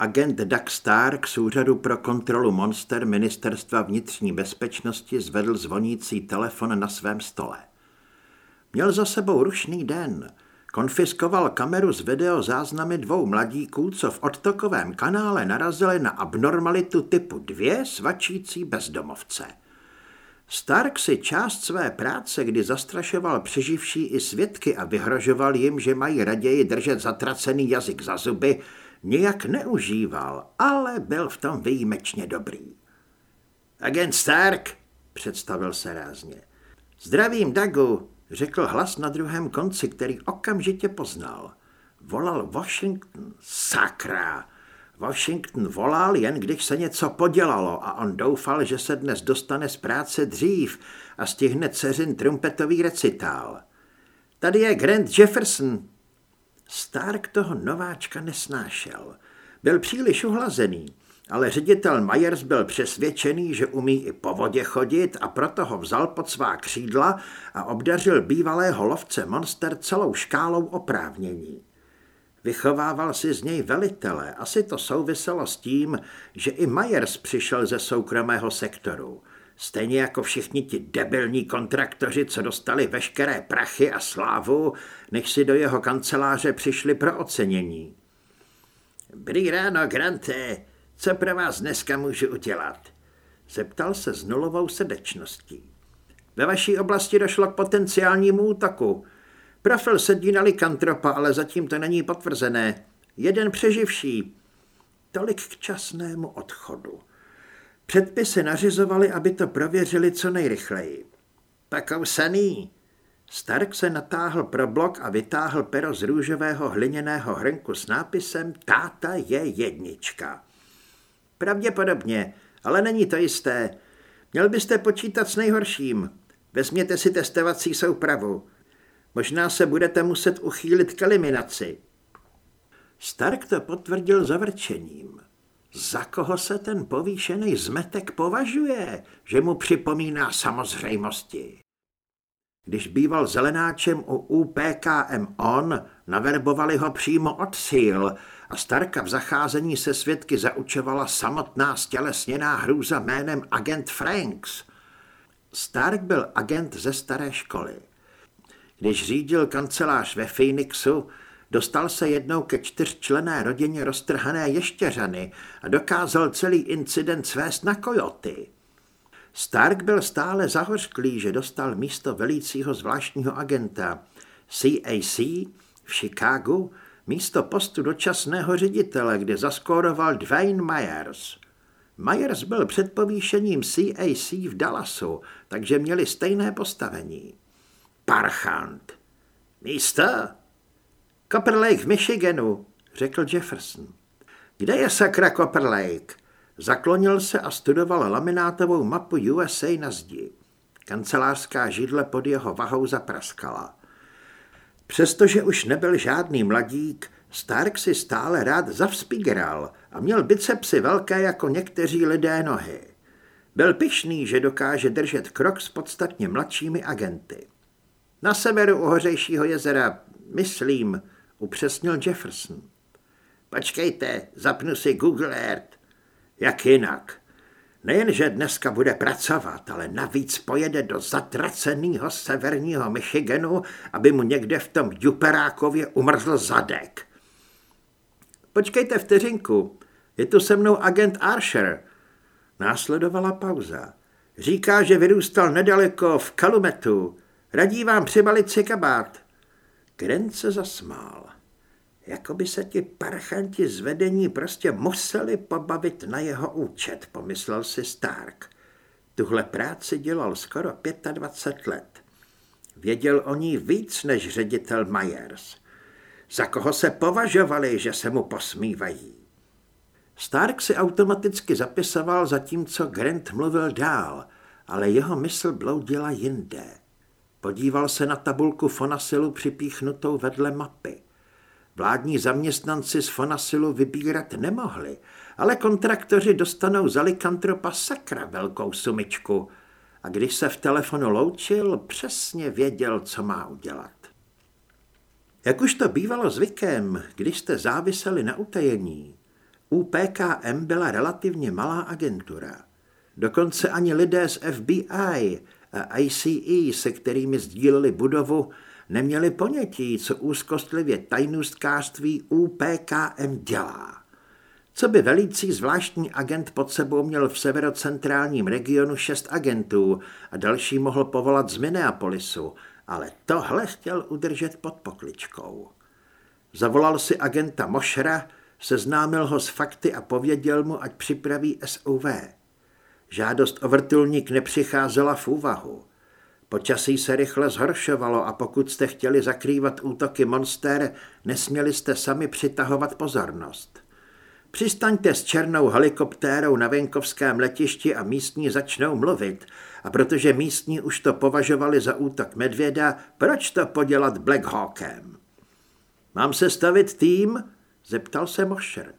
Agent Doug Stark z Úřadu pro kontrolu monster Ministerstva vnitřní bezpečnosti zvedl zvonící telefon na svém stole. Měl za sebou rušný den. Konfiskoval kameru z videozáznamy dvou mladíků, co v odtokovém kanále narazili na abnormalitu typu 2 svačící bezdomovce. Stark si část své práce, kdy zastrašoval přeživší i svědky a vyhrožoval jim, že mají raději držet zatracený jazyk za zuby, nijak neužíval, ale byl v tom výjimečně dobrý. Agent Stark, představil se rázně. Zdravím, Dagu, řekl hlas na druhém konci, který okamžitě poznal. Volal Washington. Sakra! Washington volal jen, když se něco podělalo a on doufal, že se dnes dostane z práce dřív a stihne dceřin trumpetový recitál. Tady je Grant Jefferson. Stark toho nováčka nesnášel. Byl příliš uhlazený, ale ředitel Myers byl přesvědčený, že umí i po vodě chodit a proto ho vzal pod svá křídla a obdařil bývalého lovce monster celou škálou oprávnění. Vychovával si z něj velitele. Asi to souviselo s tím, že i Myers přišel ze soukromého sektoru. Stejně jako všichni ti debilní kontraktoři, co dostali veškeré prachy a slávu, než si do jeho kanceláře přišli pro ocenění. Dobrý ráno, Grante. Co pro vás dneska můžu udělat? Zeptal se s nulovou srdečností. Ve vaší oblasti došlo k potenciálnímu útoku. Profil sedí na likantropa, ale zatím to není potvrzené. Jeden přeživší. Tolik k časnému odchodu. Předpisy nařizovali, aby to prověřili co nejrychleji. Pakousaný. Stark se natáhl pro blok a vytáhl pero z růžového hliněného hrnku s nápisem Táta je jednička. Pravděpodobně, ale není to jisté. Měl byste počítat s nejhorším. Vezměte si testovací soupravu. Možná se budete muset uchýlit k eliminaci. Stark to potvrdil zavrčením. Za koho se ten povýšený zmetek považuje, že mu připomíná samozřejmosti? Když býval zelenáčem u UPKM ON, naverbovali ho přímo od síl a Starka v zacházení se svědky zaučovala samotná stělesněná hrůza jménem agent Franks. Stark byl agent ze staré školy. Když řídil kancelář ve Phoenixu, dostal se jednou ke čtyřčlené rodině roztrhané ještěřany a dokázal celý incident svést na kojoty. Stark byl stále zahořklý, že dostal místo velícího zvláštního agenta CAC v Chicagu místo postu dočasného ředitele, kde zaskóroval Dwayne Myers. Myers byl před povýšením CAC v Dallasu, takže měli stejné postavení. Parchant. Místo? Copper Lake v Michiganu, řekl Jefferson. Kde je sakra Copper Lake? Zaklonil se a studoval laminátovou mapu USA na zdi. Kancelářská židle pod jeho vahou zapraskala. Přestože už nebyl žádný mladík, Stark si stále rád zavspigral a měl bicepsy velké jako někteří lidé nohy. Byl pišný, že dokáže držet krok s podstatně mladšími agenty. Na severu u hořejšího jezera, myslím, upřesnil Jefferson. Počkejte, zapnu si Google Earth. Jak jinak? Nejenže dneska bude pracovat, ale navíc pojede do zatraceného severního Michiganu, aby mu někde v tom Juperákově umrzl zadek. Počkejte vteřinku, je tu se mnou agent Archer. Následovala pauza. Říká, že vyrůstal nedaleko v Kalumetu. Radí vám přibalit si kabát. Grant se zasmál. Jako by se ti parchanti z vedení prostě museli pobavit na jeho účet, pomyslel si Stark. Tuhle práci dělal skoro 25 let. Věděl o ní víc než ředitel Myers. Za koho se považovali, že se mu posmívají. Stark si automaticky zapisoval, zatímco Grant mluvil dál, ale jeho mysl bloudila jinde. Podíval se na tabulku Fonasilu připíchnutou vedle mapy. Vládní zaměstnanci z Fonasilu vybírat nemohli, ale kontraktoři dostanou za likantropa sakra velkou sumičku a když se v telefonu loučil, přesně věděl, co má udělat. Jak už to bývalo zvykem, když jste záviseli na utajení, UPKM byla relativně malá agentura. Dokonce ani lidé z FBI a ICE, se kterými sdíleli budovu, neměli ponětí, co úzkostlivě tajnůstkářství UPKM dělá. Co by velící zvláštní agent pod sebou měl v severocentrálním regionu šest agentů a další mohl povolat z Minneapolisu, ale tohle chtěl udržet pod pokličkou. Zavolal si agenta Mošera, seznámil ho s fakty a pověděl mu, ať připraví SUV. Žádost o vrtulník nepřicházela v úvahu. Počasí se rychle zhoršovalo a pokud jste chtěli zakrývat útoky monster, nesměli jste sami přitahovat pozornost. Přistaňte s černou helikoptérou na venkovském letišti a místní začnou mluvit. A protože místní už to považovali za útok medvěda, proč to podělat Black Hawkem? Mám se stavit tým? Zeptal se Mosher.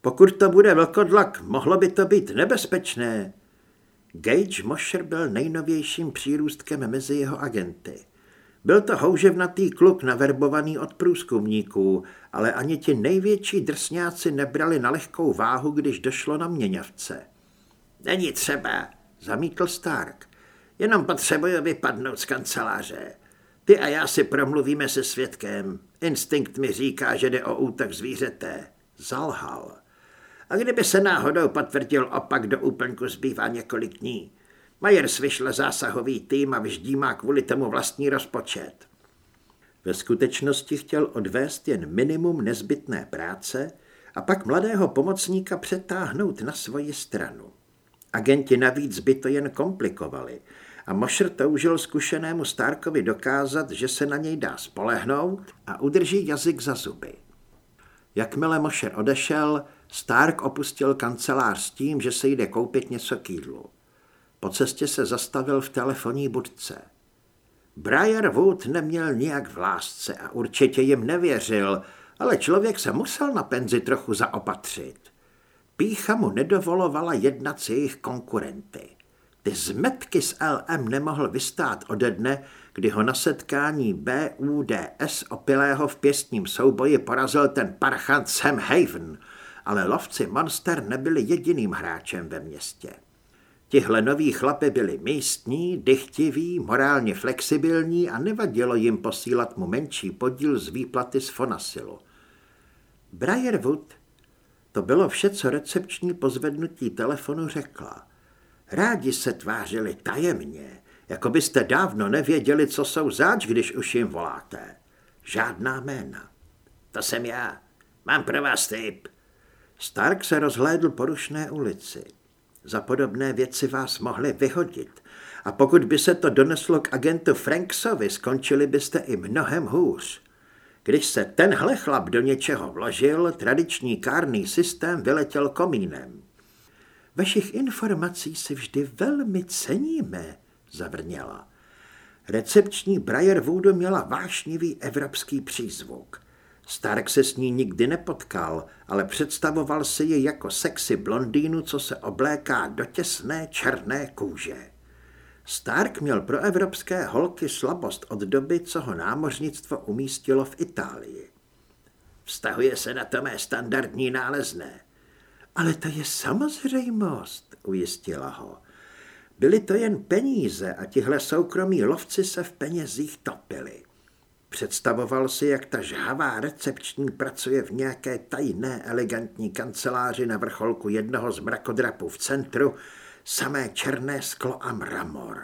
Pokud to bude vlkodlak, mohlo by to být nebezpečné. Gage Mosher byl nejnovějším přírůstkem mezi jeho agenty. Byl to houževnatý kluk naverbovaný od průzkumníků, ale ani ti největší drsňáci nebrali na lehkou váhu, když došlo na měňavce. Není třeba, zamítl Stark. Jenom potřebuji vypadnout z kanceláře. Ty a já si promluvíme se svědkem. Instinkt mi říká, že jde o útok zvířete. Zalhal. A kdyby se náhodou potvrdil opak, do úplňku zbývá několik dní. Myers vyšle zásahový tým a vždy má kvůli tomu vlastní rozpočet. Ve skutečnosti chtěl odvést jen minimum nezbytné práce a pak mladého pomocníka přetáhnout na svoji stranu. Agenti navíc by to jen komplikovali a Mosher toužil zkušenému Starkovi dokázat, že se na něj dá spolehnout a udrží jazyk za zuby. Jakmile Mosher odešel, Stark opustil kancelář s tím, že se jde koupit něco k jídlu. Po cestě se zastavil v telefonní budce. Briar Wood neměl nijak v lásce a určitě jim nevěřil, ale člověk se musel na penzi trochu zaopatřit. Pícha mu nedovolovala jednat s jejich konkurenty. Ty zmetky s LM nemohl vystát ode dne, kdy ho na setkání BUDS opilého v pěstním souboji porazil ten parchant Sam Haven, ale lovci Monster nebyli jediným hráčem ve městě. Tihle noví chlapy byli místní, dychtiví, morálně flexibilní a nevadilo jim posílat mu menší podíl z výplaty z Fonasilu. Briarwood, to bylo vše, co recepční pozvednutí telefonu řekla. Rádi se tvářili tajemně, jako byste dávno nevěděli, co jsou zač, když už jim voláte. Žádná jména. To jsem já. Mám pro vás tip. Stark se rozhlédl po rušné ulici. Za podobné věci vás mohli vyhodit. A pokud by se to doneslo k agentu Franksovi, skončili byste i mnohem hůř. Když se tenhle chlap do něčeho vložil, tradiční kárný systém vyletěl komínem. Vašich informací si vždy velmi ceníme, zavrněla. Recepční Briarwoodu měla vášnivý evropský přízvuk. Stark se s ní nikdy nepotkal, ale představoval si ji jako sexy blondýnu, co se obléká do těsné černé kůže. Stark měl pro evropské holky slabost od doby, co ho námořnictvo umístilo v Itálii. Vztahuje se na to mé standardní nálezné. Ale to je samozřejmost, ujistila ho. Byly to jen peníze a tihle soukromí lovci se v penězích topili. Představoval si, jak ta žhavá recepční pracuje v nějaké tajné elegantní kanceláři na vrcholku jednoho z mrakodrapů v centru, samé černé sklo a mramor.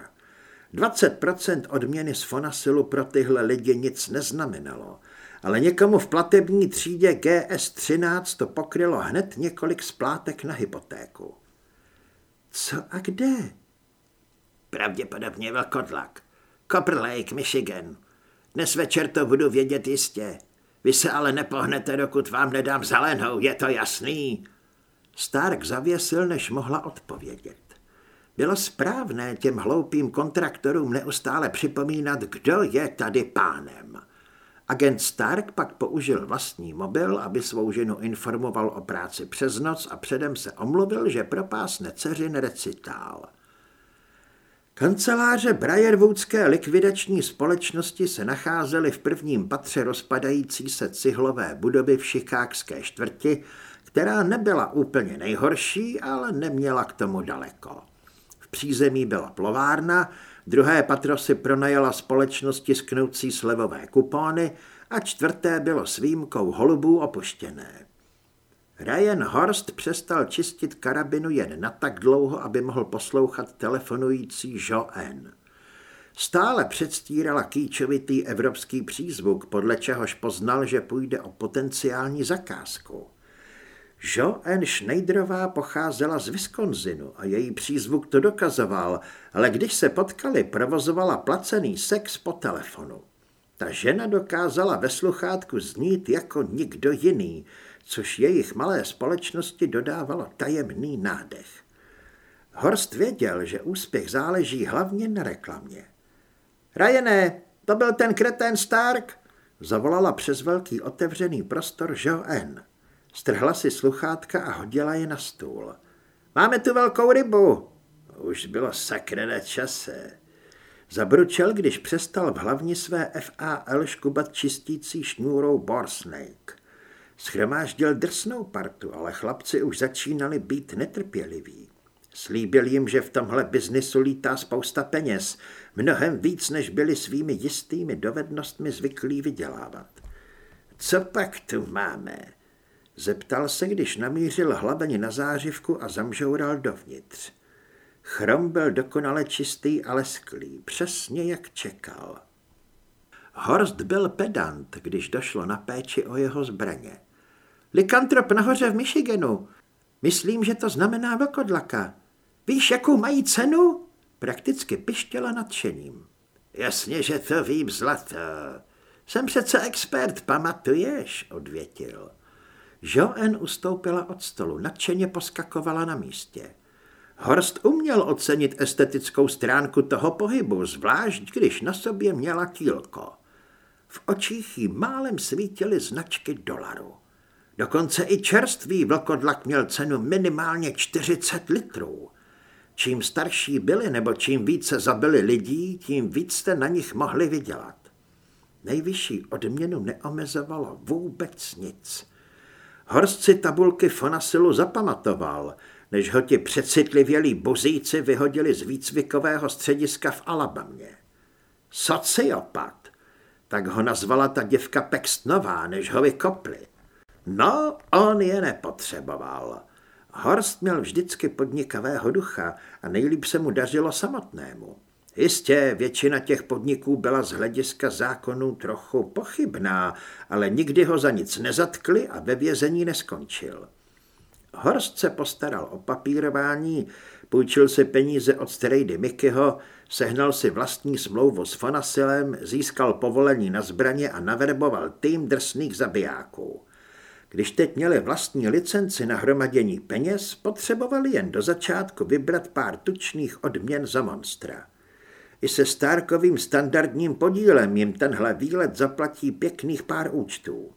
20% odměny z Fonasilu pro tyhle lidi nic neznamenalo, ale někomu v platební třídě GS13 to pokrylo hned několik splátek na hypotéku. Co a kde? Pravděpodobně velkodlak. Copper Lake, Michigan. Dnes večer to budu vědět jistě. Vy se ale nepohnete, dokud vám nedám zelenou, je to jasný? Stark zavěsil, než mohla odpovědět. Bylo správné těm hloupým kontraktorům neustále připomínat, kdo je tady pánem. Agent Stark pak použil vlastní mobil, aby svou ženu informoval o práci přes noc a předem se omluvil, že propásne dceřin recitál. Kanceláře Briarwoodské likvidační společnosti se nacházely v prvním patře rozpadající se cihlové budovy v šikákské čtvrti, která nebyla úplně nejhorší, ale neměla k tomu daleko. V přízemí byla plovárna, druhé patro si pronajala společnost tisknoucí slevové kupony a čtvrté bylo s výjimkou holubů opuštěné. Ryan Horst přestal čistit karabinu jen na tak dlouho, aby mohl poslouchat telefonující Joanne. Stále předstírala kýčovitý evropský přízvuk, podle čehož poznal, že půjde o potenciální zakázku. Joanne Schneiderová pocházela z Wisconsinu a její přízvuk to dokazoval, ale když se potkali, provozovala placený sex po telefonu. Ta žena dokázala ve sluchátku znít jako nikdo jiný, což jejich malé společnosti dodávalo tajemný nádech. Horst věděl, že úspěch záleží hlavně na reklamě. Rajené, to byl ten kretén Stark, zavolala přes velký otevřený prostor Joanne. Strhla si sluchátka a hodila je na stůl. Máme tu velkou rybu. Už bylo sakra na čase. Zabručel, když přestal v hlavní své FAL škubat čistící šňůrou Borsnake. Schromáždil drsnou partu, ale chlapci už začínali být netrpěliví. Slíbil jim, že v tomhle biznisu lítá spousta peněz, mnohem víc, než byli svými jistými dovednostmi zvyklí vydělávat. Co pak tu máme? Zeptal se, když namířil hlaveň na zářivku a zamžoural dovnitř. Chrom byl dokonale čistý a lesklý, přesně jak čekal. Horst byl pedant, když došlo na péči o jeho zbraně. Likantrop nahoře v Michiganu. Myslím, že to znamená vlkodlaka. Víš, jakou mají cenu? Prakticky pištěla nadšením. Jasně, že to vím, zlato. Jsem přece expert, pamatuješ, odvětil. Joanne ustoupila od stolu, nadšeně poskakovala na místě. Horst uměl ocenit estetickou stránku toho pohybu, zvlášť když na sobě měla kílko. V očích jí málem svítily značky dolaru. Dokonce i čerstvý vlkodlak měl cenu minimálně 40 litrů. Čím starší byli nebo čím více zabili lidí, tím víc jste na nich mohli vydělat. Nejvyšší odměnu neomezovalo vůbec nic. Horst si tabulky Fonasilu zapamatoval, než ho ti přecitlivělí buzíci vyhodili z výcvikového střediska v Alabamě. Sociopat, tak ho nazvala ta děvka Pextnová, než ho vykopli. No, on je nepotřeboval. Horst měl vždycky podnikavého ducha a nejlíp se mu dařilo samotnému. Jistě, většina těch podniků byla z hlediska zákonů trochu pochybná, ale nikdy ho za nic nezatkli a ve vězení neskončil. Horst se postaral o papírování, půjčil si peníze od Strejdy Mikyho, sehnal si vlastní smlouvu s Fonasilem, získal povolení na zbraně a naverboval tým drsných zabijáků. Když teď měli vlastní licenci na hromadění peněz, potřebovali jen do začátku vybrat pár tučných odměn za monstra. I se Starkovým standardním podílem jim tenhle výlet zaplatí pěkných pár účtů.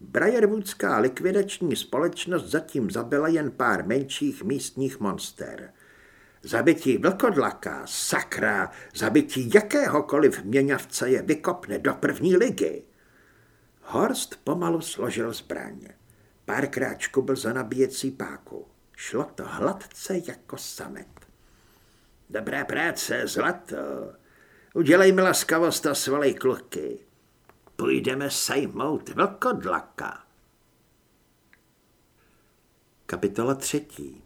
Briarwoodská likvidační společnost zatím zabila jen pár menších místních monster. Zabití vlkodlaka, sakra, zabití jakéhokoliv měňavce je vykopne do první ligy. Horst pomalu složil zbraně. Párkrát škubl za nabíjecí páku. Šlo to hladce jako samet. Dobrá práce, zlato. Udělej mi laskavost a svalej kluky. Půjdeme sejmout vlkodlaka. Kapitola třetí.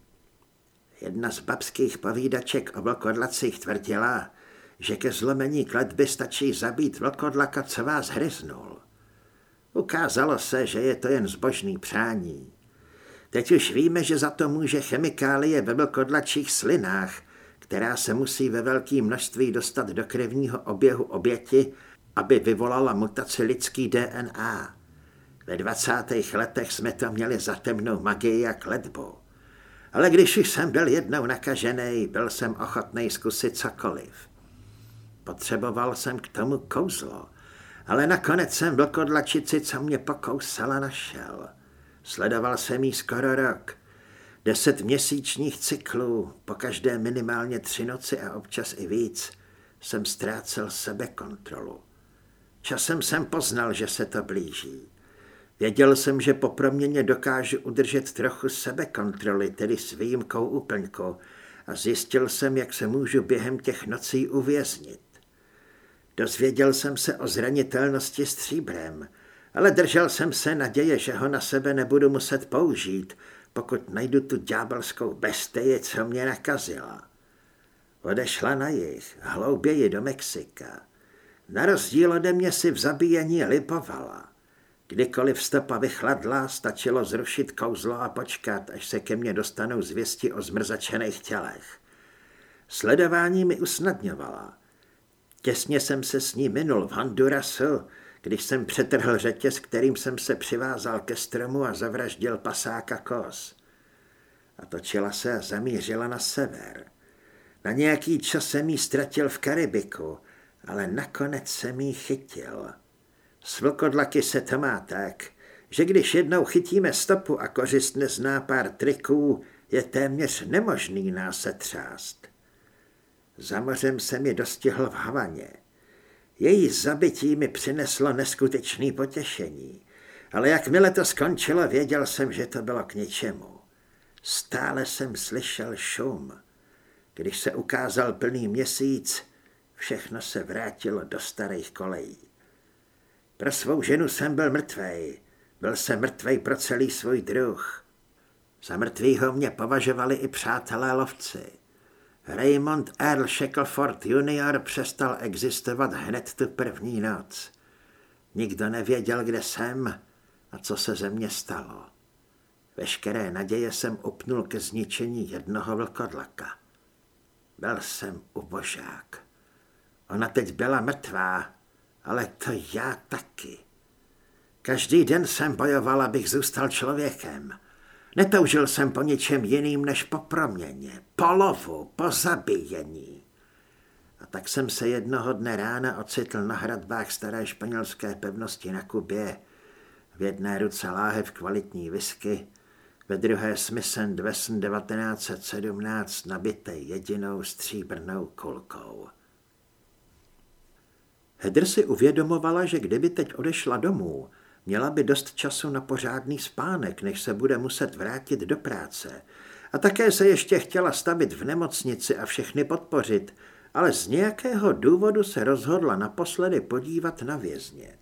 Jedna z babských povídaček o vlkodlacích tvrdila, že ke zlomení kletby stačí zabít vlkodlaka, co vás hryznul. Ukázalo se, že je to jen zbožný přání. Teď už víme, že za to může chemikálie ve vlkodlačích slinách, která se musí ve velkém množství dostat do krevního oběhu oběti, aby vyvolala mutaci lidský DNA. Ve 20. letech jsme to měli za temnou magii a kletbu. Ale když už jsem byl jednou nakažený, byl jsem ochotný zkusit cokoliv. Potřeboval jsem k tomu kouzlo, ale nakonec jsem vlkodlačici, co mě pokousala, našel. Sledoval jsem jí skoro rok. Deset měsíčních cyklů, po každé minimálně tři noci a občas i víc, jsem ztrácel sebekontrolu. Časem jsem poznal, že se to blíží. Věděl jsem, že po proměně dokážu udržet trochu sebekontroly, tedy s výjimkou úplňku, a zjistil jsem, jak se můžu během těch nocí uvěznit. Dozvěděl jsem se o zranitelnosti stříbrem, ale držel jsem se naděje, že ho na sebe nebudu muset použít, pokud najdu tu ďábelskou bestii, co mě nakazila. Odešla na jich, hlouběji do Mexika. Na rozdíl ode mě si v zabíjení lipovala. Kdykoliv stopa vychladla, stačilo zrušit kouzlo a počkat, až se ke mně dostanou zvěsti o zmrzačených tělech. Sledování mi usnadňovala. Těsně jsem se s ní minul v Hondurasu, když jsem přetrhl řetěz, kterým jsem se přivázal ke stromu a zavraždil pasáka kos. A točila se a zamířila na sever. Na nějaký čas jsem jí ztratil v Karibiku, ale nakonec jsem jí chytil. S vlkodlaky se to má tak, že když jednou chytíme stopu a kořist nezná pár triků, je téměř nemožný nás se třást. Za mořem se mi dostihl v Havaně. Její zabití mi přineslo neskutečné potěšení, ale jakmile to skončilo, věděl jsem, že to bylo k ničemu. Stále jsem slyšel šum. Když se ukázal plný měsíc, všechno se vrátilo do starých kolejí. Pro svou ženu jsem byl mrtvej. Byl jsem mrtvej pro celý svůj druh. Za mrtvýho mě považovali i přátelé lovci. Raymond Earl Shackleford Jr. přestal existovat hned tu první noc. Nikdo nevěděl, kde jsem a co se ze mě stalo. Veškeré naděje jsem upnul ke zničení jednoho vlkodlaka. Byl jsem ubožák. Ona teď byla mrtvá, ale to já taky. Každý den jsem bojoval, abych zůstal člověkem. Netoužil jsem po ničem jiným než po proměně, po lovu, po zabíjení. A tak jsem se jednoho dne rána ocitl na hradbách staré španělské pevnosti na Kubě. V jedné ruce láhev kvalitní whisky, ve druhé Smithen Wesson 1917 nabité jedinou stříbrnou kulkou. Hedr si uvědomovala, že kdyby teď odešla domů, měla by dost času na pořádný spánek, než se bude muset vrátit do práce. A také se ještě chtěla stavit v nemocnici a všechny podpořit, ale z nějakého důvodu se rozhodla naposledy podívat na vězně.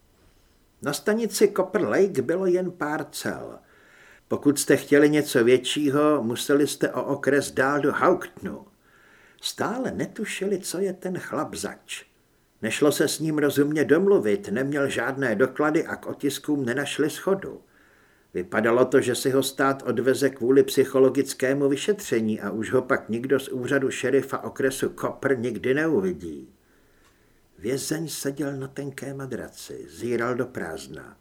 Na stanici Copper Lake bylo jen pár cel. Pokud jste chtěli něco většího, museli jste o okres dál do Hauktnu. Stále netušili, co je ten chlap zač. Nešlo se s ním rozumně domluvit, neměl žádné doklady a k otiskům nenašli schodu. Vypadalo to, že si ho stát odveze kvůli psychologickému vyšetření a už ho pak nikdo z úřadu šerifa okresu Kopr nikdy neuvidí. Vězeň seděl na tenké madraci, zíral do prázdna.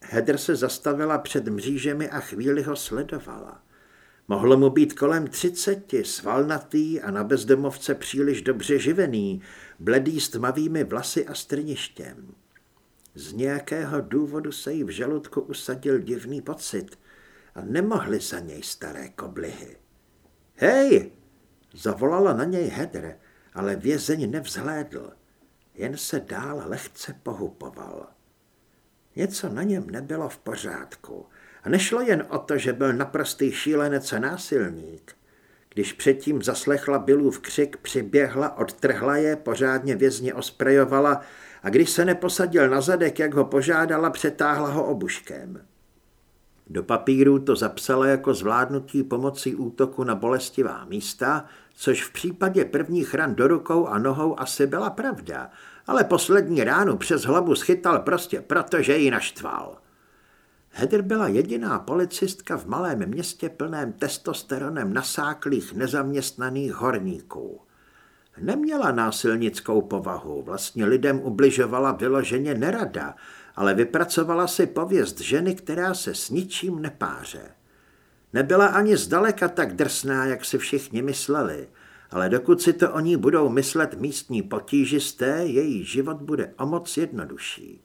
Hedr se zastavila před mřížemi a chvíli ho sledovala. Mohlo mu být kolem třiceti, svalnatý a na bezdomovce příliš dobře živený, bledý s tmavými vlasy a strništěm. Z nějakého důvodu se jí v žaludku usadil divný pocit a nemohli za něj staré koblihy. Hej! Zavolala na něj Hedr, ale vězeň nevzhlédl, jen se dál lehce pohupoval. Něco na něm nebylo v pořádku nešlo jen o to, že byl naprostý šílenec a násilník. Když předtím zaslechla Billův křik, přiběhla, odtrhla je, pořádně vězně osprejovala a když se neposadil na zadek, jak ho požádala, přetáhla ho obuškem. Do papíru to zapsala jako zvládnutí pomocí útoku na bolestivá místa, což v případě prvních ran do rukou a nohou asi byla pravda, ale poslední ránu přes hlavu schytal prostě proto, že ji naštval. Heather byla jediná policistka v malém městě plném testosteronem nasáklých nezaměstnaných horníků. Neměla násilnickou povahu, vlastně lidem ubližovala vyloženě nerada, ale vypracovala si pověst ženy, která se s ničím nepáře. Nebyla ani zdaleka tak drsná, jak si všichni mysleli, ale dokud si to o ní budou myslet místní potížisté, její život bude o moc jednodušší.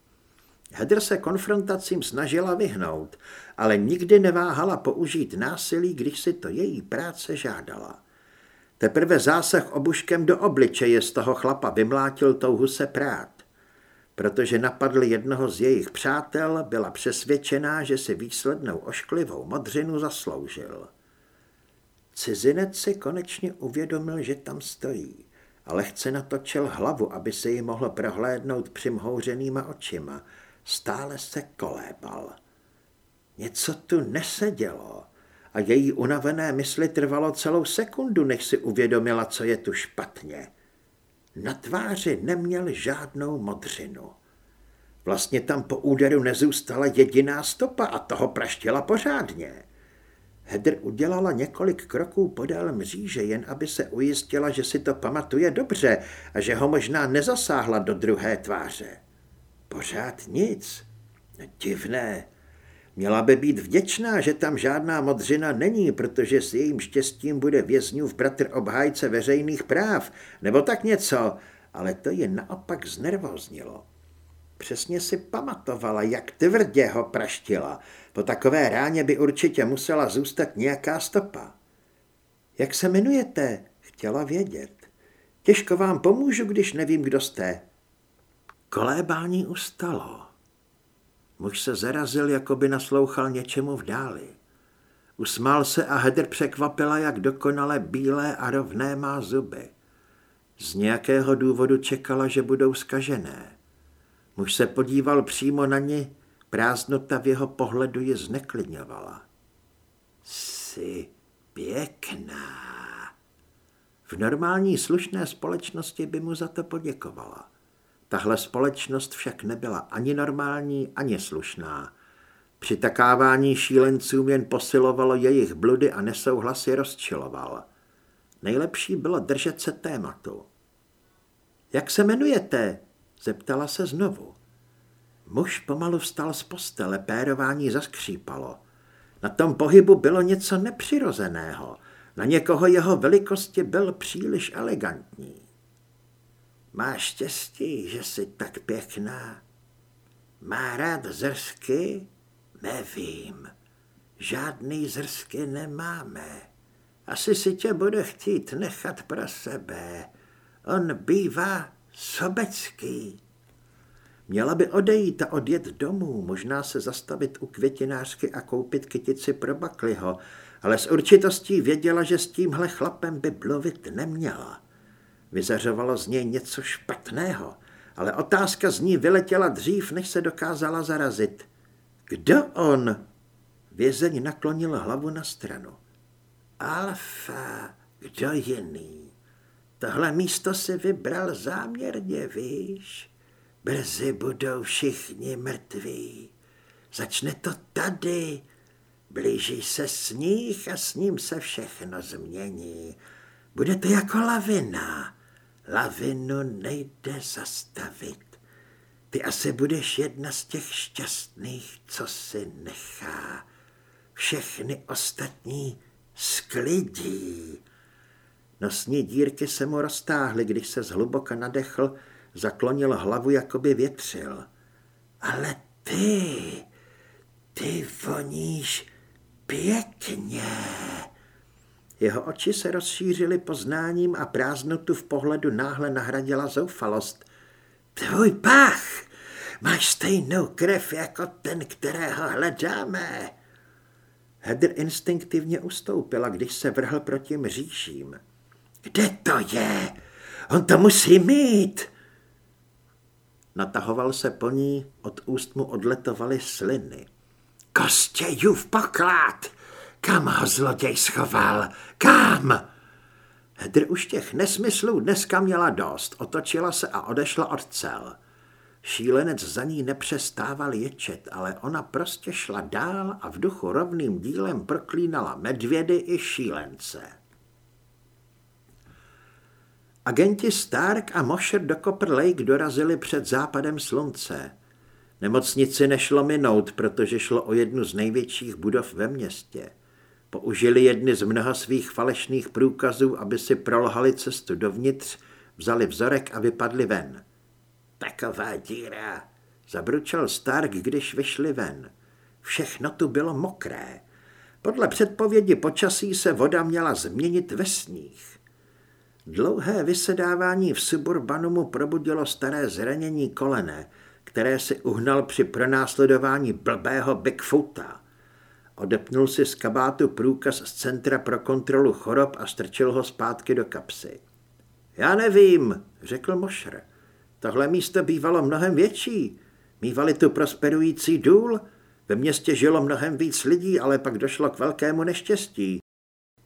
Hedr se konfrontacím snažila vyhnout, ale nikdy neváhala použít násilí, když si to její práce žádala. Teprve zásah obuškem do obličeje z toho chlapa vymlátil touhu se prát. protože napadl jednoho z jejich přátel, byla přesvědčená, že si výslednou ošklivou modřinu zasloužil. Cizinec si konečně uvědomil, že tam stojí a lehce natočil hlavu, aby se ji mohl prohlédnout přimhouřenýma očima. Stále se kolébal. Něco tu nesedělo a její unavené mysli trvalo celou sekundu, než si uvědomila, co je tu špatně. Na tváři neměl žádnou modřinu. Vlastně tam po úderu nezůstala jediná stopa a toho praštila pořádně. Hedr udělala několik kroků podél mříže, jen aby se ujistila, že si to pamatuje dobře a že ho možná nezasáhla do druhé tváře. Pořád nic. Divné. Měla by být vděčná, že tam žádná modřina není, protože s jejím štěstím bude vězňův bratr obhájce veřejných práv, nebo tak něco, ale to je naopak znervoznilo. Přesně si pamatovala, jak tvrdě ho praštila. Po takové ráně by určitě musela zůstat nějaká stopa. Jak se jmenujete? Chtěla vědět. Těžko vám pomůžu, když nevím, kdo jste. Kolébání ustalo. Muž se zarazil, jako by naslouchal něčemu v dáli. Usmál se a Hedr překvapila, jak dokonale bílé a rovné má zuby. Z nějakého důvodu čekala, že budou skažené. Muž se podíval přímo na ní, prázdnota v jeho pohledu je zneklidňovala. Jsi pěkná. V normální slušné společnosti by mu za to poděkovala. Tahle společnost však nebyla ani normální, ani slušná. Přitakávání šílencům jen posilovalo jejich bludy a nesouhlasy rozčiloval. Nejlepší bylo držet se tématu. Jak se jmenujete? Zeptala se znovu. Muž pomalu vstal z postele, pérování zaskřípalo. Na tom pohybu bylo něco nepřirozeného. Na někoho jeho velikosti byl příliš elegantní. Máš štěstí, že jsi tak pěkná. Má rád zrsky? Nevím. Žádný zrsky nemáme. Asi si tě bude chtít nechat pro sebe. On bývá sobecký. Měla by odejít a odjet domů, možná se zastavit u květinářky a koupit kytici pro Bakliho, ale s určitostí věděla, že s tímhle chlapem by mluvit neměla. Vyzařovalo z něj něco špatného, ale otázka z ní vyletěla dřív, než se dokázala zarazit. Kdo on? Vězeň naklonil hlavu na stranu. Alfa, kdo jiný? Tohle místo si vybral záměrně, víš? Brzy budou všichni mrtví. Začne to tady. Blíží se sníh a s ním se všechno změní. Bude to jako lavina. Lavinu nejde zastavit. Ty asi budeš jedna z těch šťastných, co si nechá. Všechny ostatní sklidí. Nosní dírky se mu roztáhly, když se zhluboka nadechl, zaklonil hlavu, jako by větřil. Ale ty, ty voníš pěkně. Jeho oči se rozšířily poznáním a prázdnotu v pohledu náhle nahradila zoufalost. Tvůj pach! Máš stejnou krev jako ten, kterého hledáme. Hedr instinktivně ustoupila, když se vrhl proti mříším. Kde to je? On to musí mít. Natahoval se po ní, od úst mu odletovaly sliny. Kostějův poklad! Kam ho zloděj schoval? Kam? Hedr už těch nesmyslů dneska měla dost, otočila se a odešla od cel. Šílenec za ní nepřestával ječet, ale ona prostě šla dál a v duchu rovným dílem proklínala medvědy i šílence. Agenti Stark a Mosher do Copper Lake dorazili před západem slunce. Nemocnici nešlo minout, protože šlo o jednu z největších budov ve městě. Použili jedny z mnoha svých falešných průkazů, aby si prolhali cestu dovnitř, vzali vzorek a vypadli ven. Taková díra, zabručel Stark, když vyšli ven. Všechno tu bylo mokré. Podle předpovědi počasí se voda měla změnit ve sníh. Dlouhé vysedávání v suburbanu mu probudilo staré zranění kolene. které si uhnal při pronásledování blbého Bigfoota. Odepnul si z kabátu průkaz z Centra pro kontrolu chorob a strčil ho zpátky do kapsy. Já nevím, řekl Mošr. Tohle místo bývalo mnohem větší. Mývali tu prosperující důl, ve městě žilo mnohem víc lidí, ale pak došlo k velkému neštěstí.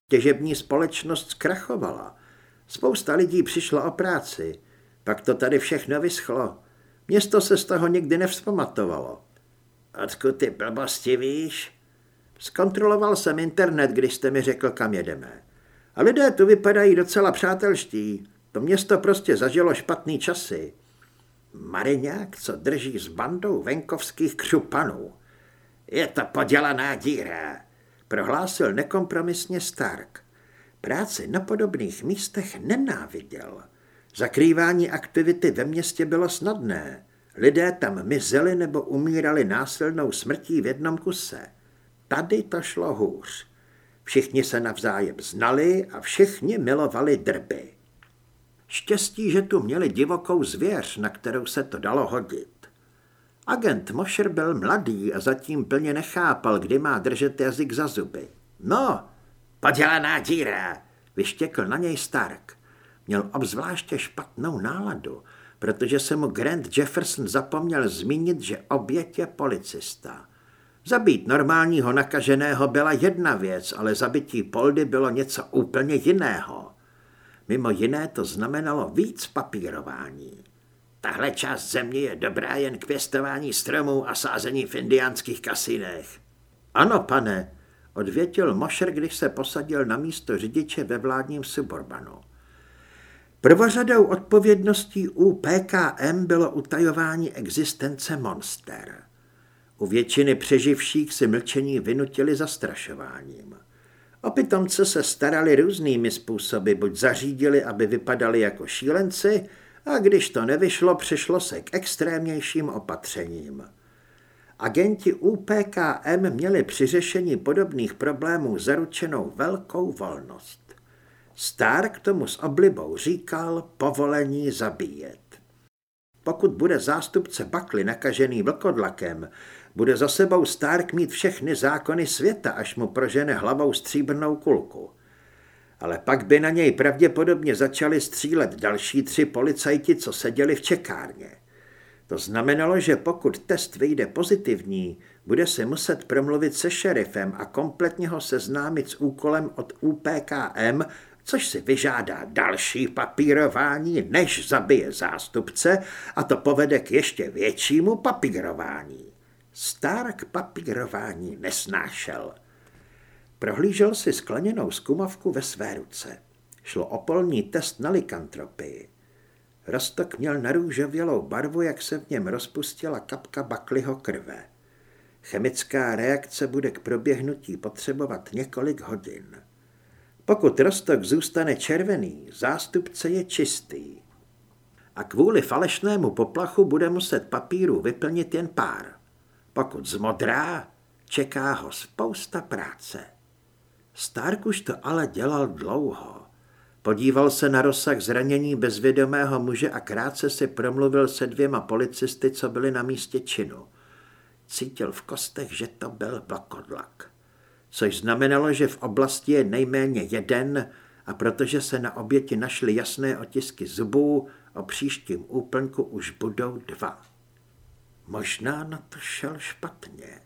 Těžební společnost zkrachovala. Spousta lidí přišlo o práci. Pak to tady všechno vyschlo. Město se z toho nikdy nevzpamatovalo. Odkud ty blbosti víš? Zkontroloval jsem internet, když jste mi řekl, kam jedeme. A lidé tu vypadají docela přátelští. To město prostě zažilo špatný časy. Mariňák, co drží s bandou venkovských křupanů. Je to podělaná díra, prohlásil nekompromisně Stark. Práci na podobných místech nenáviděl. Zakrývání aktivity ve městě bylo snadné. Lidé tam mizeli nebo umírali násilnou smrtí v jednom kuse. Tady to šlo hůř. Všichni se navzájem znali a všichni milovali drby. Štěstí, že tu měli divokou zvěř, na kterou se to dalo hodit. Agent Mosher byl mladý a zatím plně nechápal, kdy má držet jazyk za zuby. No, podělaná díra, vyštěkl na něj Stark. Měl obzvláště špatnou náladu, protože se mu Grant Jefferson zapomněl zmínit, že oběť je policista. Zabít normálního nakaženého byla jedna věc, ale zabití Poldy bylo něco úplně jiného. Mimo jiné to znamenalo víc papírování. Tahle část země je dobrá jen k pěstování stromů a sázení v indiánských kasinech. Ano, pane, odvětil Mošer, když se posadil na místo řidiče ve vládním suburbanu. Prvořadou odpovědností u PKM bylo utajování existence monster. U většiny přeživších si mlčení vynutili zastrašováním. O pitomce se starali různými způsoby, buď zařídili, aby vypadali jako šílenci, a když to nevyšlo, přišlo se k extrémnějším opatřením. Agenti UPKM měli při řešení podobných problémů zaručenou velkou volnost. Stark tomu s oblibou říkal povolení zabíjet. Pokud bude zástupce Bakly nakažený vlkodlakem, bude za sebou Stark mít všechny zákony světa, až mu prožene hlavou stříbrnou kulku. Ale pak by na něj pravděpodobně začali střílet další tři policajti, co seděli v čekárně. To znamenalo, že pokud test vyjde pozitivní, bude se muset promluvit se šerifem a kompletně ho seznámit s úkolem od UPKM, což si vyžádá další papírování, než zabije zástupce a to povede k ještě většímu papírování. Stark papírování nesnášel. Prohlížel si skleněnou skumavku ve své ruce. Šlo o polní test na likantropii. Rostok měl narůžovělou barvu, jak se v něm rozpustila kapka bakliho krve. Chemická reakce bude k proběhnutí potřebovat několik hodin. Pokud rostok zůstane červený, zástupce je čistý. A kvůli falešnému poplachu bude muset papíru vyplnit jen pár. Pokud zmodrá, čeká ho spousta práce. Stark už to ale dělal dlouho. Podíval se na rozsah zranění bezvědomého muže a krátce si promluvil se dvěma policisty, co byli na místě činu. Cítil v kostech, že to byl blakodlak. Což znamenalo, že v oblasti je nejméně jeden a protože se na oběti našly jasné otisky zubů, o příštím úplnku už budou dva. Možná na to šel špatně.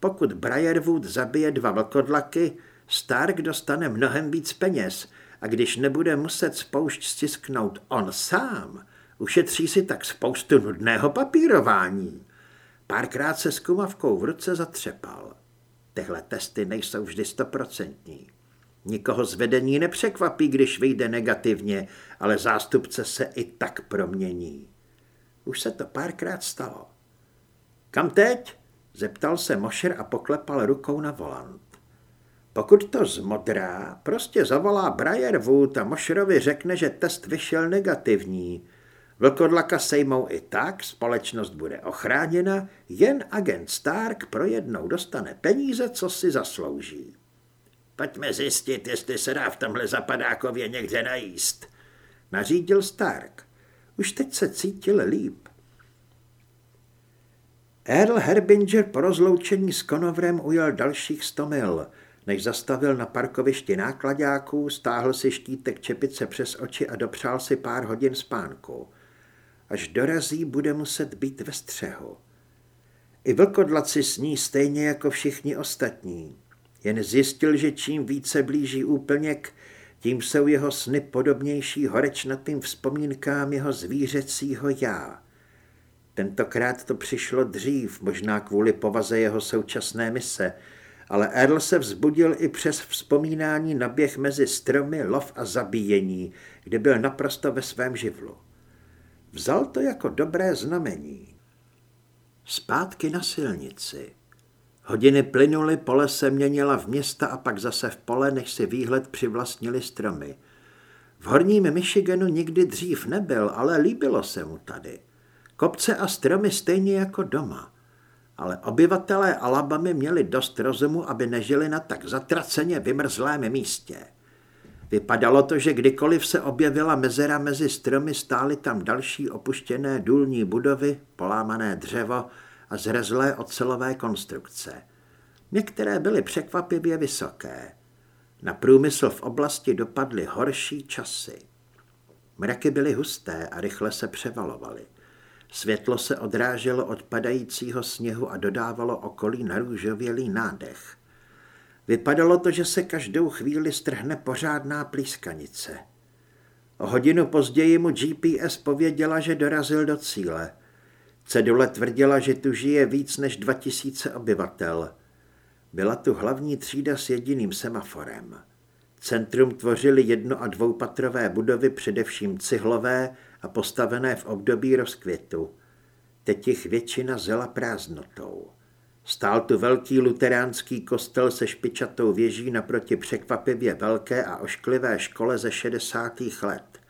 Pokud Briarwood zabije dva vlkodlaky, Stark dostane mnohem víc peněz a když nebude muset spoušť stisknout on sám, ušetří si tak spoustu nudného papírování. Párkrát se s kumavkou v ruce zatřepal. Tyhle testy nejsou vždy stoprocentní. Nikoho z vedení nepřekvapí, když vyjde negativně, ale zástupce se i tak promění. Už se to párkrát stalo. Kam teď? Zeptal se Mošer a poklepal rukou na volant. Pokud to zmodrá, prostě zavolá Briarwood a Mošerovi řekne, že test vyšel negativní. Vlkodlaka sejmou i tak, společnost bude ochráněna, jen agent Stark pro jednou dostane peníze, co si zaslouží. Pojďme zjistit, jestli se dá v tomhle zapadákově někde najíst, nařídil Stark. Už teď se cítil líp. Earl Herbinger po rozloučení s Konovrem ujel dalších sto mil, než zastavil na parkovišti nákladáků, stáhl si štítek čepice přes oči a dopřál si pár hodin spánku. Až dorazí, bude muset být ve střehu. I vlkodlaci sní stejně jako všichni ostatní. Jen zjistil, že čím více blíží úplněk, tím jsou jeho sny podobnější horečnatým vzpomínkám jeho zvířecího já. Tentokrát to přišlo dřív, možná kvůli povaze jeho současné mise, ale Earl se vzbudil i přes vzpomínání na běh mezi stromy, lov a zabíjení, kde byl naprosto ve svém živlu. Vzal to jako dobré znamení. Zpátky na silnici. Hodiny plynuly, pole se měnila v města a pak zase v pole, než si výhled přivlastnili stromy. V horním Michiganu nikdy dřív nebyl, ale líbilo se mu tady. Kopce a stromy stejně jako doma. Ale obyvatelé Alabamy měli dost rozumu, aby nežili na tak zatraceně vymrzlém místě. Vypadalo to, že kdykoliv se objevila mezera mezi stromy, stály tam další opuštěné důlní budovy, polámané dřevo a zrezlé ocelové konstrukce. Některé byly překvapivě vysoké. Na průmysl v oblasti dopadly horší časy. Mraky byly husté a rychle se převalovaly. Světlo se odráželo od padajícího sněhu a dodávalo okolí narůžovělý nádech. Vypadalo to, že se každou chvíli strhne pořádná plískanice. O hodinu později mu GPS pověděla, že dorazil do cíle. Cedule tvrdila, že tu žije víc než 2000 obyvatel. Byla tu hlavní třída s jediným semaforem. Centrum tvořily jedno- a dvoupatrové budovy, především cihlové a postavené v období rozkvětu. Teď jich většina zela prázdnotou. Stál tu velký luteránský kostel se špičatou věží naproti překvapivě velké a ošklivé škole ze 60. let.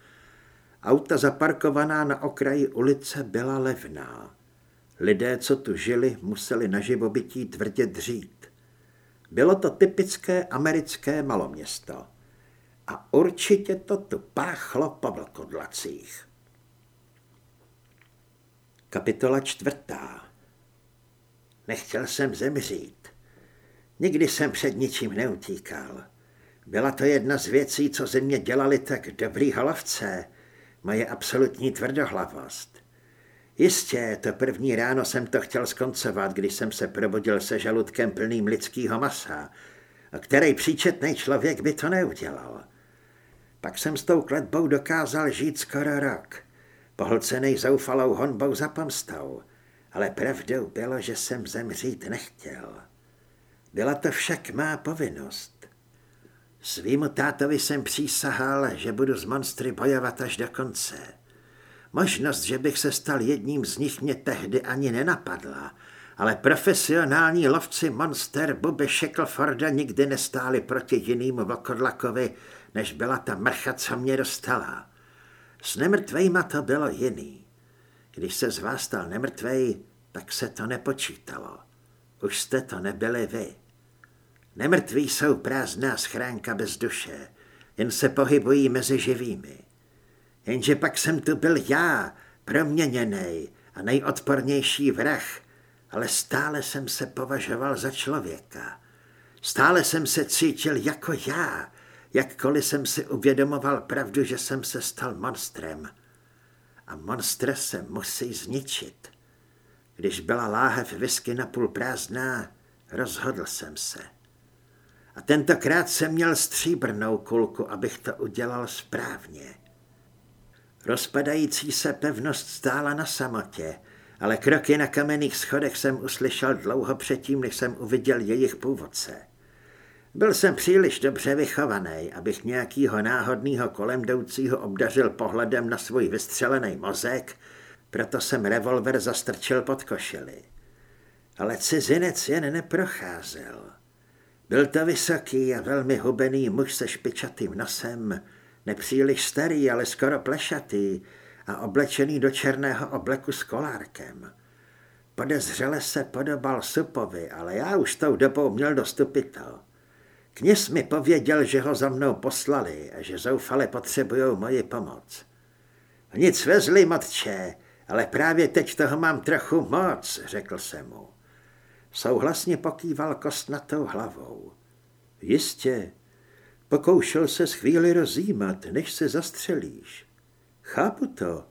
Auta zaparkovaná na okraji ulice byla levná. Lidé, co tu žili, museli na živobytí tvrdě dřít. Bylo to typické americké maloměsto. A určitě to tu páchlo po vlkodlacích. Kapitola čtvrtá Nechtěl jsem zemřít. Nikdy jsem před ničím neutíkal. Byla to jedna z věcí, co ze mě dělali tak dobrý halovce, moje absolutní tvrdohlavost. Jistě, to první ráno jsem to chtěl skoncovat, když jsem se probudil se žaludkem plným lidského masa, a který příčetný člověk by to neudělal. Pak jsem s tou kletbou dokázal žít skoro rok, pohlcený zoufalou honbou za pomstou, ale pravdou bylo, že jsem zemřít nechtěl. Byla to však má povinnost. Svýmu tátovi jsem přísahal, že budu s monstry bojovat až do konce. Možnost, že bych se stal jedním z nich, mě tehdy ani nenapadla, ale profesionální lovci monster Bobby Shackleforda nikdy nestáli proti jinému vlkodlakovi, než byla ta mrcha, co mě dostala. S nemrtvejma to bylo jiný. Když se z vás stal nemrtvej, tak se to nepočítalo. Už jste to nebyli vy. Nemrtví jsou prázdná schránka bez duše, jen se pohybují mezi živými. Jenže pak jsem tu byl já, proměněný a nejodpornější vrah, ale stále jsem se považoval za člověka. Stále jsem se cítil jako já, jakkoliv jsem si uvědomoval pravdu, že jsem se stal monstrem. A monstra se musí zničit. Když byla láhev whisky napůl prázdná, rozhodl jsem se. A tentokrát jsem měl stříbrnou kulku, abych to udělal správně. Rozpadající se pevnost stála na samotě, ale kroky na kamenných schodech jsem uslyšel dlouho předtím, než jsem uviděl jejich původce. Byl jsem příliš dobře vychovaný, abych nějakýho náhodného kolem jdoucího obdařil pohledem na svůj vystřelený mozek, proto jsem revolver zastrčil pod košili. Ale cizinec jen neprocházel. Byl to vysoký a velmi hubený muž se špičatým nosem, nepříliš starý, ale skoro plešatý a oblečený do černého obleku s kolárkem. Podezřele se podobal Supovi, ale já už tou dobou měl dostupito. Kněz mi pověděl, že ho za mnou poslali a že zoufale potřebují moji pomoc. Nic vezli, matče, ale právě teď toho mám trochu moc, řekl jsem mu. Souhlasně pokýval kostnatou hlavou. Jistě, pokoušel se chvíli rozjímat, než se zastřelíš. Chápu to,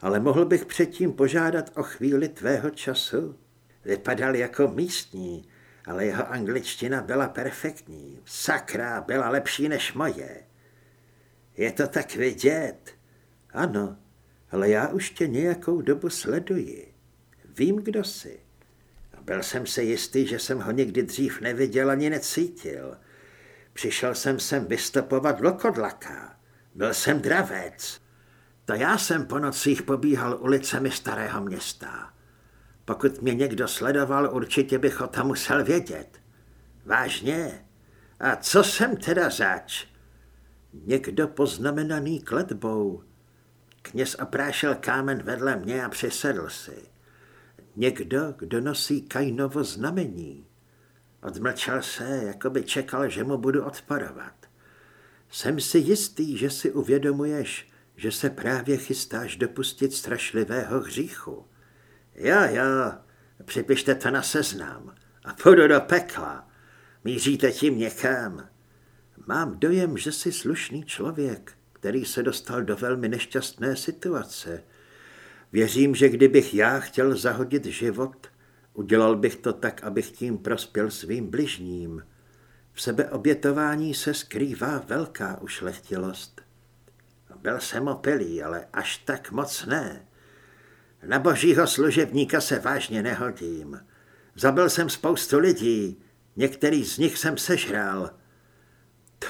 ale mohl bych předtím požádat o chvíli tvého času. Vypadal jako místní, ale jeho angličtina byla perfektní. Sakra, byla lepší než moje. Je to tak vidět? Ano, ale já už tě nějakou dobu sleduji. Vím, kdo jsi. Byl jsem se jistý, že jsem ho nikdy dřív neviděl ani necítil. Přišel jsem sem vystopovat lokodlaka. Byl jsem dravec. To já jsem po nocích pobíhal ulicemi starého města. Pokud mě někdo sledoval, určitě bych o tom musel vědět. Vážně? A co jsem teda zač? Někdo poznamenaný kletbou. Kněz oprášel kámen vedle mě a přisedl si. Někdo, kdo nosí Kainovo znamení. Odmlčel se, jako by čekal, že mu budu odparovat. Jsem si jistý, že si uvědomuješ, že se právě chystáš dopustit strašlivého hříchu. Jo, jo, připište to na seznam a půjdu do pekla. Míříte tím někam. Mám dojem, že jsi slušný člověk, který se dostal do velmi nešťastné situace. Věřím, že kdybych já chtěl zahodit život, udělal bych to tak, abych tím prospěl svým bližním. V sebeobětování se skrývá velká ušlechtilost. Byl jsem opilý, ale až tak moc ne. Na božího služebníka se vážně nehodím. Zabil jsem spoustu lidí, některý z nich jsem sežral.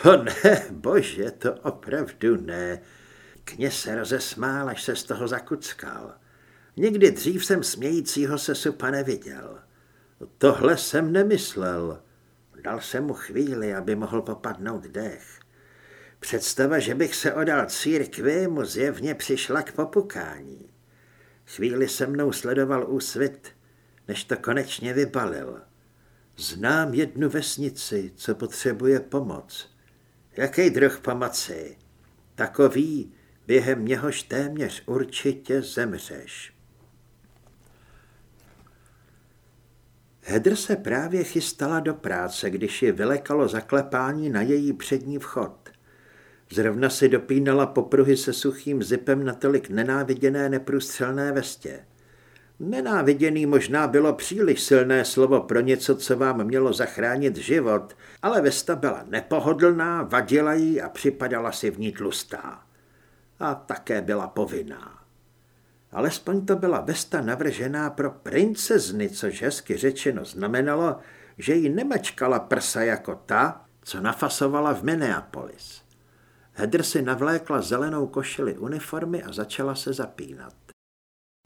To ne, bože, to opravdu ne. Kněz se rozesmál, až se z toho zakuckal. Nikdy dřív jsem smějícího se supa neviděl. Tohle jsem nemyslel. Dal jsem mu chvíli, aby mohl popadnout dech. Představa, že bych se odal církvi, mu zjevně přišla k popukání. Chvíli se mnou sledoval úsvit, než to konečně vybalil. Znám jednu vesnici, co potřebuje pomoc. Jaký druh pomoci? Takový, během něhož téměř určitě zemřeš. Hedr se právě chystala do práce, když ji vylekalo zaklepání na její přední vchod. Zrovna si dopínala popruhy se suchým zipem na tolik nenáviděné neprůstřelné vestě. Nenáviděný možná bylo příliš silné slovo pro něco, co vám mělo zachránit život, ale vesta byla nepohodlná, vadila jí a připadala si v ní tlustá. A také byla povinná. Alespoň to byla vesta navržená pro princezny, což hezky řečeno znamenalo, že jí nemačkala prsa jako ta, co nafasovala v Minneapolis. Hedr si navlékla zelenou košili uniformy a začala se zapínat.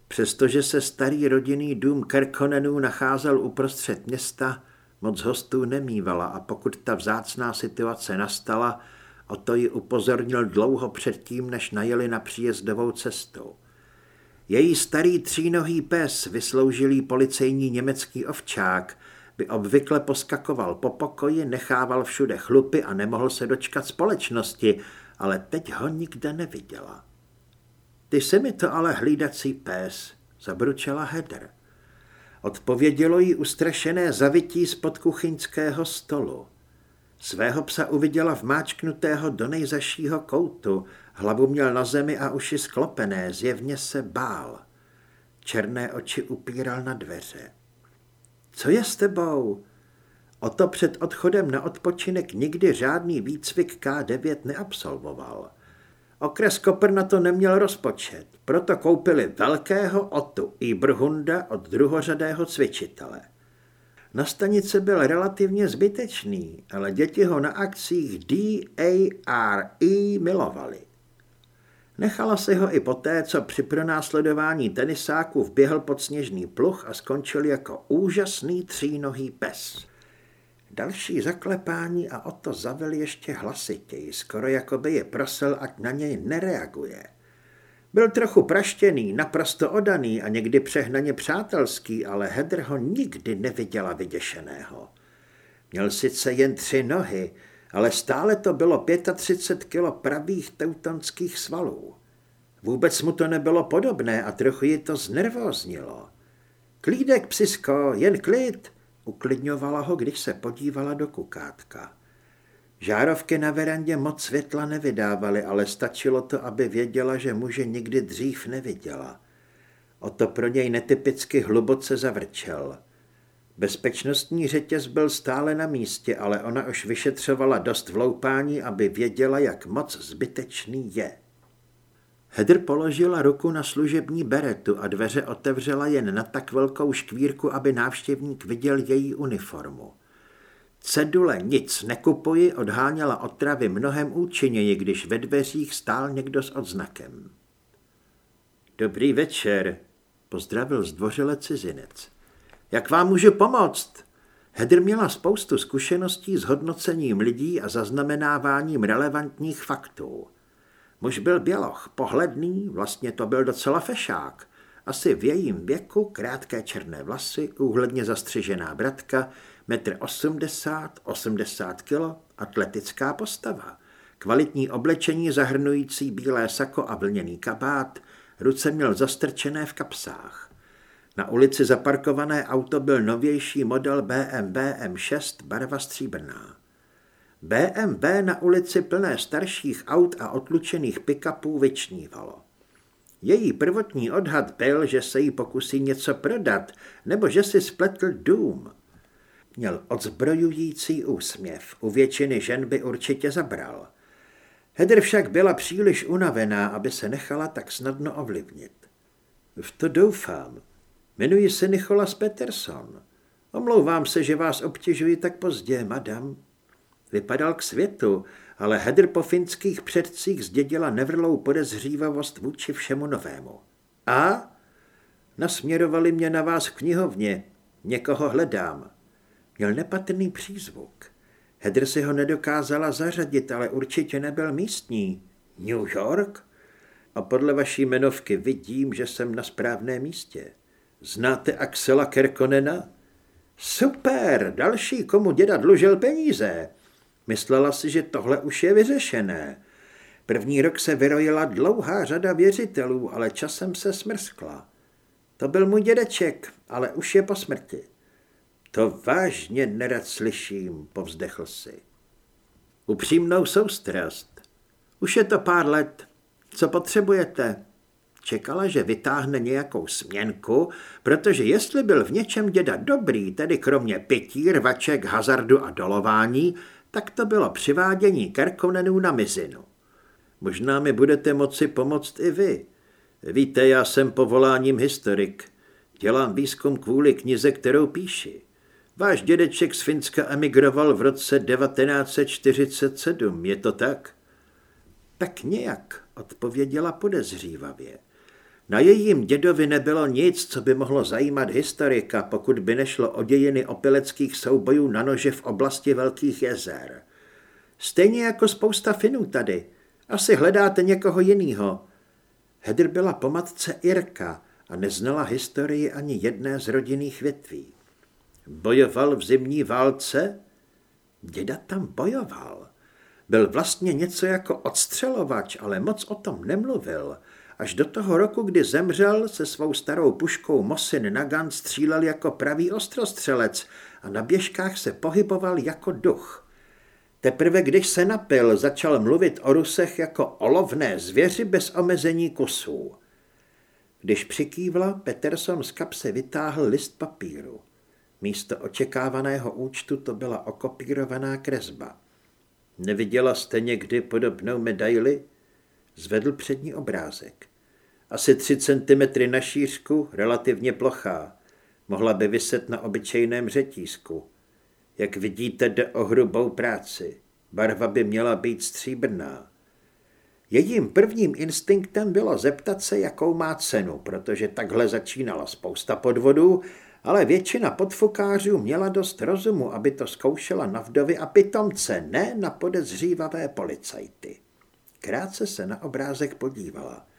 Přestože se starý rodinný dům Kerkonenů nacházel uprostřed města, moc hostů nemývala a pokud ta vzácná situace nastala, o to ji upozornil dlouho předtím, než najeli na příjezdovou cestu. Její starý třínohý pes, vysloužilý policejní německý ovčák, by obvykle poskakoval po pokoji, nechával všude chlupy a nemohl se dočkat společnosti, ale teď ho nikde neviděla. Ty se mi to ale hlídací pes, zabručela Hedr. Odpovědělo jí ustrašené zavití spod kuchyňského stolu. Svého psa uviděla vmáčknutého do nejzašího koutu, hlavu měl na zemi a uši sklopené, zjevně se bál. Černé oči upíral na dveře. Co je s tebou? O to před odchodem na odpočinek nikdy žádný výcvik K9 neabsolvoval. Okres Kopr na to neměl rozpočet, proto koupili velkého Otu Ibrhunda od druhořadého cvičitele. Na stanici byl relativně zbytečný, ale děti ho na akcích DARE milovali. Nechala si ho i poté, co při pronásledování tenisáků vběhl pod sněžný pluch a skončil jako úžasný třínohý pes. Další zaklepání a o to zavil ještě hlasitěji, skoro jako by je prosil, ať na něj nereaguje. Byl trochu praštěný, naprosto odaný a někdy přehnaně přátelský, ale Hedr ho nikdy neviděla vyděšeného. Měl sice jen tři nohy, ale stále to bylo 35 kilo pravých teutonských svalů. Vůbec mu to nebylo podobné a trochu ji to znervoznilo. Klídek, psisko, jen klid, uklidňovala ho, když se podívala do kukátka. Žárovky na verandě moc světla nevydávaly, ale stačilo to, aby věděla, že muže nikdy dřív neviděla. O to pro něj netypicky hluboce zavrčel. Bezpečnostní řetěz byl stále na místě, ale ona už vyšetřovala dost vloupání, aby věděla, jak moc zbytečný je. Hedr položila ruku na služební beretu a dveře otevřela jen na tak velkou škvírku, aby návštěvník viděl její uniformu. Cedule nic nekupuji odháněla otravy mnohem účinněji, když ve dveřích stál někdo s odznakem. Dobrý večer, pozdravil zdvořile cizinec. Jak vám můžu pomoct? Hedr měla spoustu zkušeností s hodnocením lidí a zaznamenáváním relevantních faktů. Muž byl běloch, pohledný, vlastně to byl docela fešák. Asi v jejím věku, krátké černé vlasy, úhledně zastřižená bratka, metr 80, 80 kilo, atletická postava. Kvalitní oblečení zahrnující bílé sako a vlněný kabát, ruce měl zastrčené v kapsách. Na ulici zaparkované auto byl novější model BMW M6 barva stříbrná. BMW na ulici plné starších aut a otlučených pick-upů vyčnívalo. Její prvotní odhad byl, že se jí pokusí něco prodat, nebo že si spletl dům. Měl odzbrojující úsměv. U většiny žen by určitě zabral. Hedr však byla příliš unavená, aby se nechala tak snadno ovlivnit. V to doufám. Jmenuji se Nicholas Peterson. Omlouvám se, že vás obtěžuji tak pozdě, madam. Vypadal k světu, ale Hedr po finských předcích zdědila nevrlou podezřívavost vůči všemu novému. A? Nasměrovali mě na vás v knihovně. Někoho hledám. Měl nepatrný přízvuk. Hedr si ho nedokázala zařadit, ale určitě nebyl místní. New York? A podle vaší jmenovky vidím, že jsem na správném místě. Znáte Axela Kerkonena? Super, další, komu děda dlužil peníze. Myslela si, že tohle už je vyřešené. První rok se vyrojila dlouhá řada věřitelů, ale časem se smrskla. To byl můj dědeček, ale už je po smrti. To vážně nerad slyším, povzdechl si. Upřímnou soustrast. Už je to pár let. Co potřebujete? Čekala, že vytáhne nějakou směnku, protože jestli byl v něčem děda dobrý, tedy kromě pití, rvaček, hazardu a dolování, tak to bylo přivádění Kerkonenů na mizinu. Možná mi budete moci pomoct i vy. Víte, já jsem povoláním historik. Dělám výzkum kvůli knize, kterou píši. Váš dědeček z Finska emigroval v roce 1947, je to tak? Tak nějak, odpověděla podezřívavě. Na jejím dědovi nebylo nic, co by mohlo zajímat historika, pokud by nešlo o dějiny opileckých soubojů na nože v oblasti Velkých jezer. Stejně jako spousta Finů tady. Asi hledáte někoho jiného. Hedr byla po matce Irka a neznala historii ani jedné z rodinných větví. Bojoval v zimní válce? Děda tam bojoval. Byl vlastně něco jako odstřelovač, ale moc o tom nemluvil – Až do toho roku, kdy zemřel, se svou starou puškou Mosin Nagan střílel jako pravý ostrostřelec a na běžkách se pohyboval jako duch. Teprve když se napil, začal mluvit o Rusech jako o lovné zvěři bez omezení kusů. Když přikývla, Peterson z kapse vytáhl list papíru. Místo očekávaného účtu to byla okopírovaná kresba. Neviděla jste někdy podobnou medaili? Zvedl přední obrázek. Asi 3 cm na šířku, relativně plochá. Mohla by vyset na obyčejném řetízku. Jak vidíte, jde o hrubou práci. Barva by měla být stříbrná. Jejím prvním instinktem bylo zeptat se, jakou má cenu, protože takhle začínala spousta podvodů, ale většina podfukářů měla dost rozumu, aby to zkoušela na vdovy a pitomce, ne na podezřívavé policajty. Krátce se na obrázek podívala.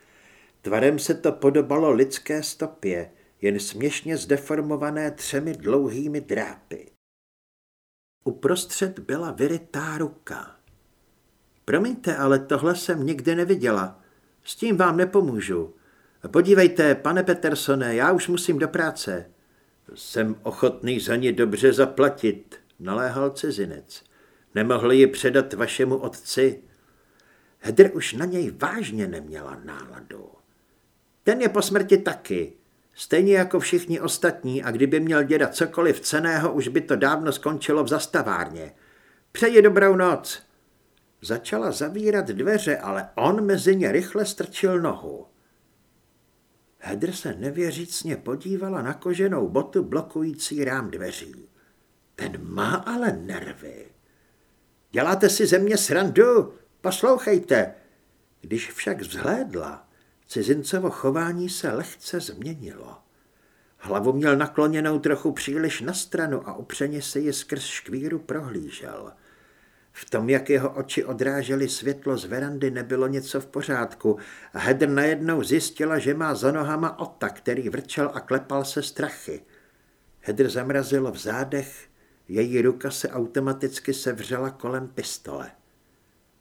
Tvarem se to podobalo lidské stopě, jen směšně zdeformované třemi dlouhými drápy. Uprostřed byla vyrytá ruka. Promiňte, ale tohle jsem nikdy neviděla. S tím vám nepomůžu. Podívejte, pane Petersone, já už musím do práce. Jsem ochotný za ně dobře zaplatit, naléhal cizinec. Nemohli ji předat vašemu otci. Hedr už na něj vážně neměla náladu. Ten je po smrti taky, stejně jako všichni ostatní a kdyby měl děda cokoliv ceného, už by to dávno skončilo v zastavárně. Přeji dobrou noc. Začala zavírat dveře, ale on mezi ně rychle strčil nohu. Hedr se nevěřícně podívala na koženou botu blokující rám dveří. Ten má ale nervy. Děláte si ze mě srandu? Poslouchejte. Když však vzhlédla, cizincovo chování se lehce změnilo. Hlavu měl nakloněnou trochu příliš na stranu a upřeně se ji skrz škvíru prohlížel. V tom, jak jeho oči odrážely světlo z verandy, nebylo něco v pořádku Hedr najednou zjistila, že má za nohama Ota, který vrčel a klepal se strachy. Hedr zamrazil v zádech, její ruka se automaticky sevřela kolem pistole.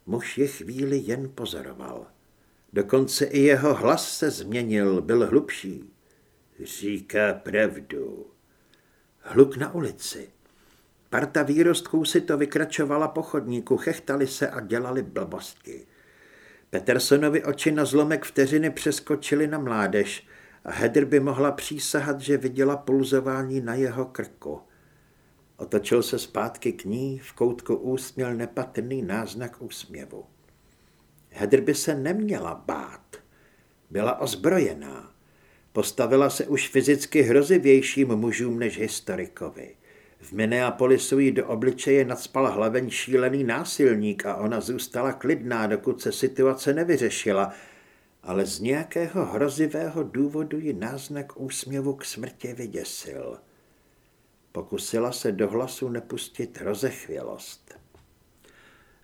Muž je chvíli jen pozoroval. Dokonce i jeho hlas se změnil, byl hlubší. Říká pravdu. Hluk na ulici. Parta výrostků si to vykračovala po chodníku, chechtali se a dělali blbosti. Petersonovi oči na zlomek vteřiny přeskočily na mládež a Hedr by mohla přísahat, že viděla pulzování na jeho krku. Otočil se zpátky k ní, v koutku úsměl nepatrný náznak úsměvu. Hedr by se neměla bát. Byla ozbrojená. Postavila se už fyzicky hrozivějším mužům než historikovi. V Minneapolisu jí do obličeje nadspal hlaveň šílený násilník a ona zůstala klidná, dokud se situace nevyřešila, ale z nějakého hrozivého důvodu ji náznak úsměvu k smrti vyděsil. Pokusila se do hlasu nepustit rozechvělost.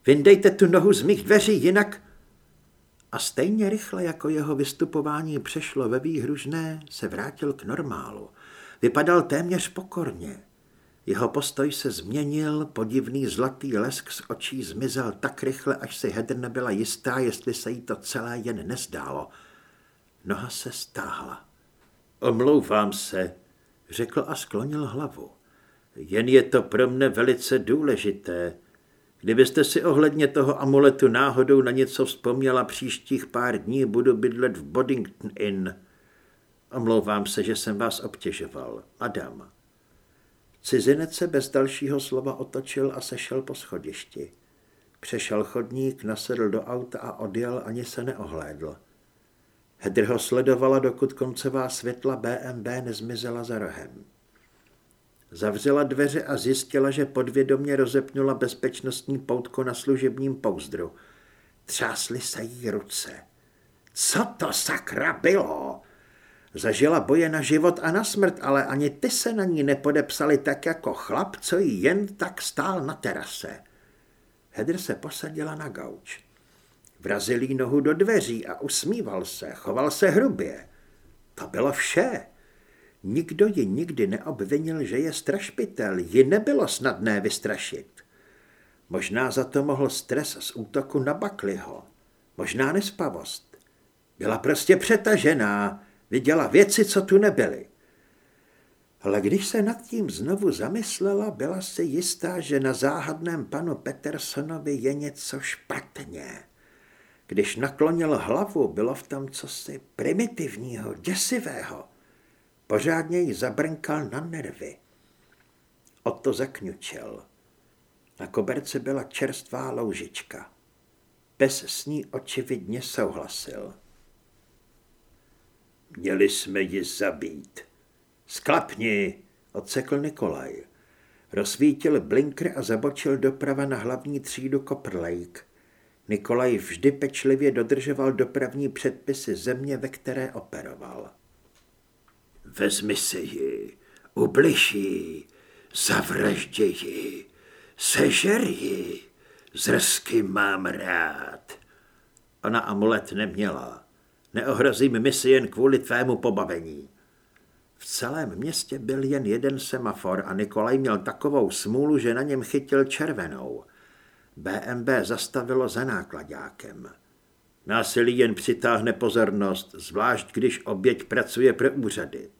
Vyndejte tu nohu z mých dveří, jinak... A stejně rychle, jako jeho vystupování přešlo ve výhružné, se vrátil k normálu. Vypadal téměř pokorně. Jeho postoj se změnil, podivný zlatý lesk z očí zmizel tak rychle, až si Hedr nebyla jistá, jestli se jí to celé jen nezdálo. Noha se stáhla. Omlouvám se, řekl a sklonil hlavu. Jen je to pro mne velice důležité. Kdybyste si ohledně toho amuletu náhodou na něco vzpomněla příštích pár dní, budu bydlet v Boddington Inn. Omlouvám se, že jsem vás obtěžoval. Madam. Cizinec se bez dalšího slova otočil a sešel po schodišti. Přešel chodník, nasedl do auta a odjel, ani se neohlédl. Hedr ho sledovala, dokud koncová světla BMB nezmizela za rohem. Zavřela dveře a zjistila, že podvědomě rozepnula bezpečnostní poutko na služebním pouzdru. Třásly se jí ruce. Co to sakra bylo? Zažila boje na život a na smrt, ale ani ty se na ní nepodepsali tak jako chlap, co jí jen tak stál na terase. Hedr se posadila na gauč. Vrazil jí nohu do dveří a usmíval se, choval se hrubě. To bylo vše. Nikdo ji nikdy neobvinil, že je strašpitel, ji nebylo snadné vystrašit. Možná za to mohl stres z útoku na Bakliho, možná nespavost. Byla prostě přetažená, Viděla věci, co tu nebyly. Ale když se nad tím znovu zamyslela, byla si jistá, že na záhadném panu Petersonovi je něco špatně. Když naklonil hlavu, bylo v tom cosi primitivního, děsivého. Pořádně ji zabrnkal na nervy. O to zakňučel. Na koberce byla čerstvá loužička. Pes s ní očividně souhlasil. Měli jsme ji zabít. Sklapni, odsekl Nikolaj. Rozsvítil blinkr a zabočil doprava na hlavní třídu Copper Lake. Nikolaj vždy pečlivě dodržoval dopravní předpisy země, ve které operoval. Vezmi si ji, ubliž ji, zavraždě ji, sežer ji, zrsky mám rád. Ona amulet neměla. Neohrozím misi jen kvůli tvému pobavení. V celém městě byl jen jeden semafor a Nikolaj měl takovou smůlu, že na něm chytil červenou. BMB zastavilo za nákladákem. Násilí jen přitáhne pozornost, zvlášť když oběť pracuje pro úřady.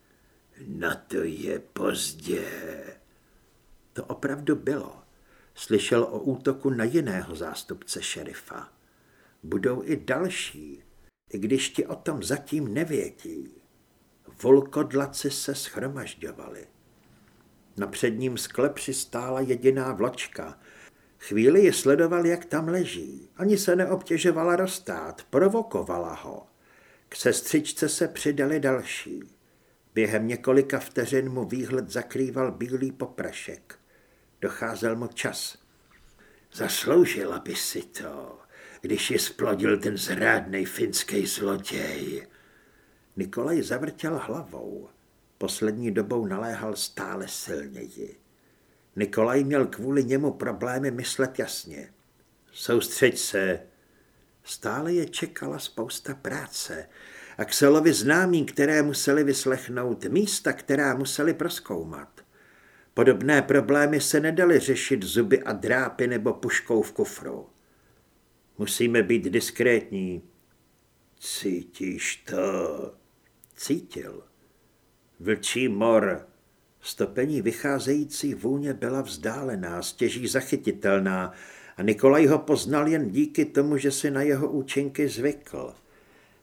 Na to je pozdě. To opravdu bylo. Slyšel o útoku na jiného zástupce šerifa. Budou i další, i když ti o tom zatím nevědí. Volkodlaci se schromažďovali. Na předním skle přistála jediná vločka. Chvíli ji sledoval, jak tam leží. Ani se neobtěžovala roztát, provokovala ho. K sestřičce se přidali další. Během několika vteřin mu výhled zakrýval bílý poprašek. Docházel mu čas. Zasloužila by si to, když ji splodil ten zrádnej finský zloděj. Nikolaj zavrtěl hlavou. Poslední dobou naléhal stále silněji. Nikolaj měl kvůli němu problémy myslet jasně. Soustřeď se. Stále je čekala spousta práce. Axelovi známí, které museli vyslechnout, místa, která museli proskoumat. Podobné problémy se nedaly řešit zuby a drápy nebo puškou v kufru. Musíme být diskrétní. Cítíš to? Cítil. Vlčí mor. Stopení vycházející vůně byla vzdálená, stěží zachytitelná a Nikolaj ho poznal jen díky tomu, že si na jeho účinky zvykl.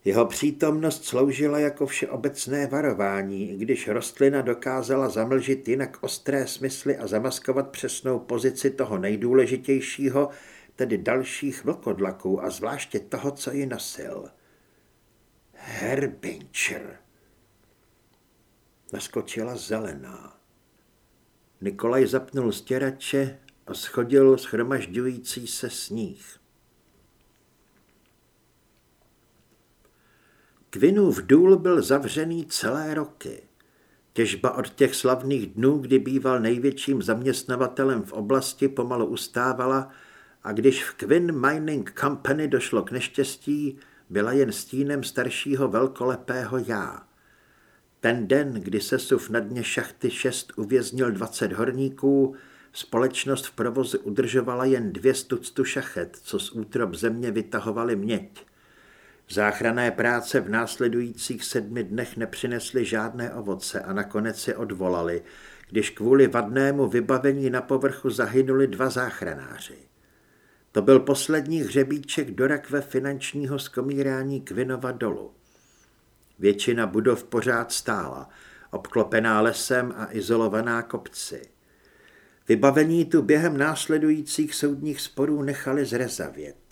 Jeho přítomnost sloužila jako všeobecné varování, když rostlina dokázala zamlžit jinak ostré smysly a zamaskovat přesnou pozici toho nejdůležitějšího, tedy dalších vlkodlaků a zvláště toho, co ji nosil. Herbincher. Naskočila zelená. Nikolaj zapnul stěrače a schodil schromažďující se sníh. Kvinův důl byl zavřený celé roky. Těžba od těch slavných dnů, kdy býval největším zaměstnavatelem v oblasti, pomalu ustávala a když v Quinn Mining Company došlo k neštěstí, byla jen stínem staršího velkolepého já. Ten den, kdy se suv na dně šachty 6 uvěznil 20 horníků, společnost v provozu udržovala jen dvě stuctu šachet, co z útrop země vytahovali měď. Záchranné práce v následujících sedmi dnech nepřinesly žádné ovoce a nakonec se odvolali, když kvůli vadnému vybavení na povrchu zahynuli dva záchranáři. To byl poslední hřebíček do rakve finančního skomírání Kvinova dolu. Většina budov pořád stála, obklopená lesem a izolovaná kopci. Vybavení tu během následujících soudních sporů nechali zrezavět.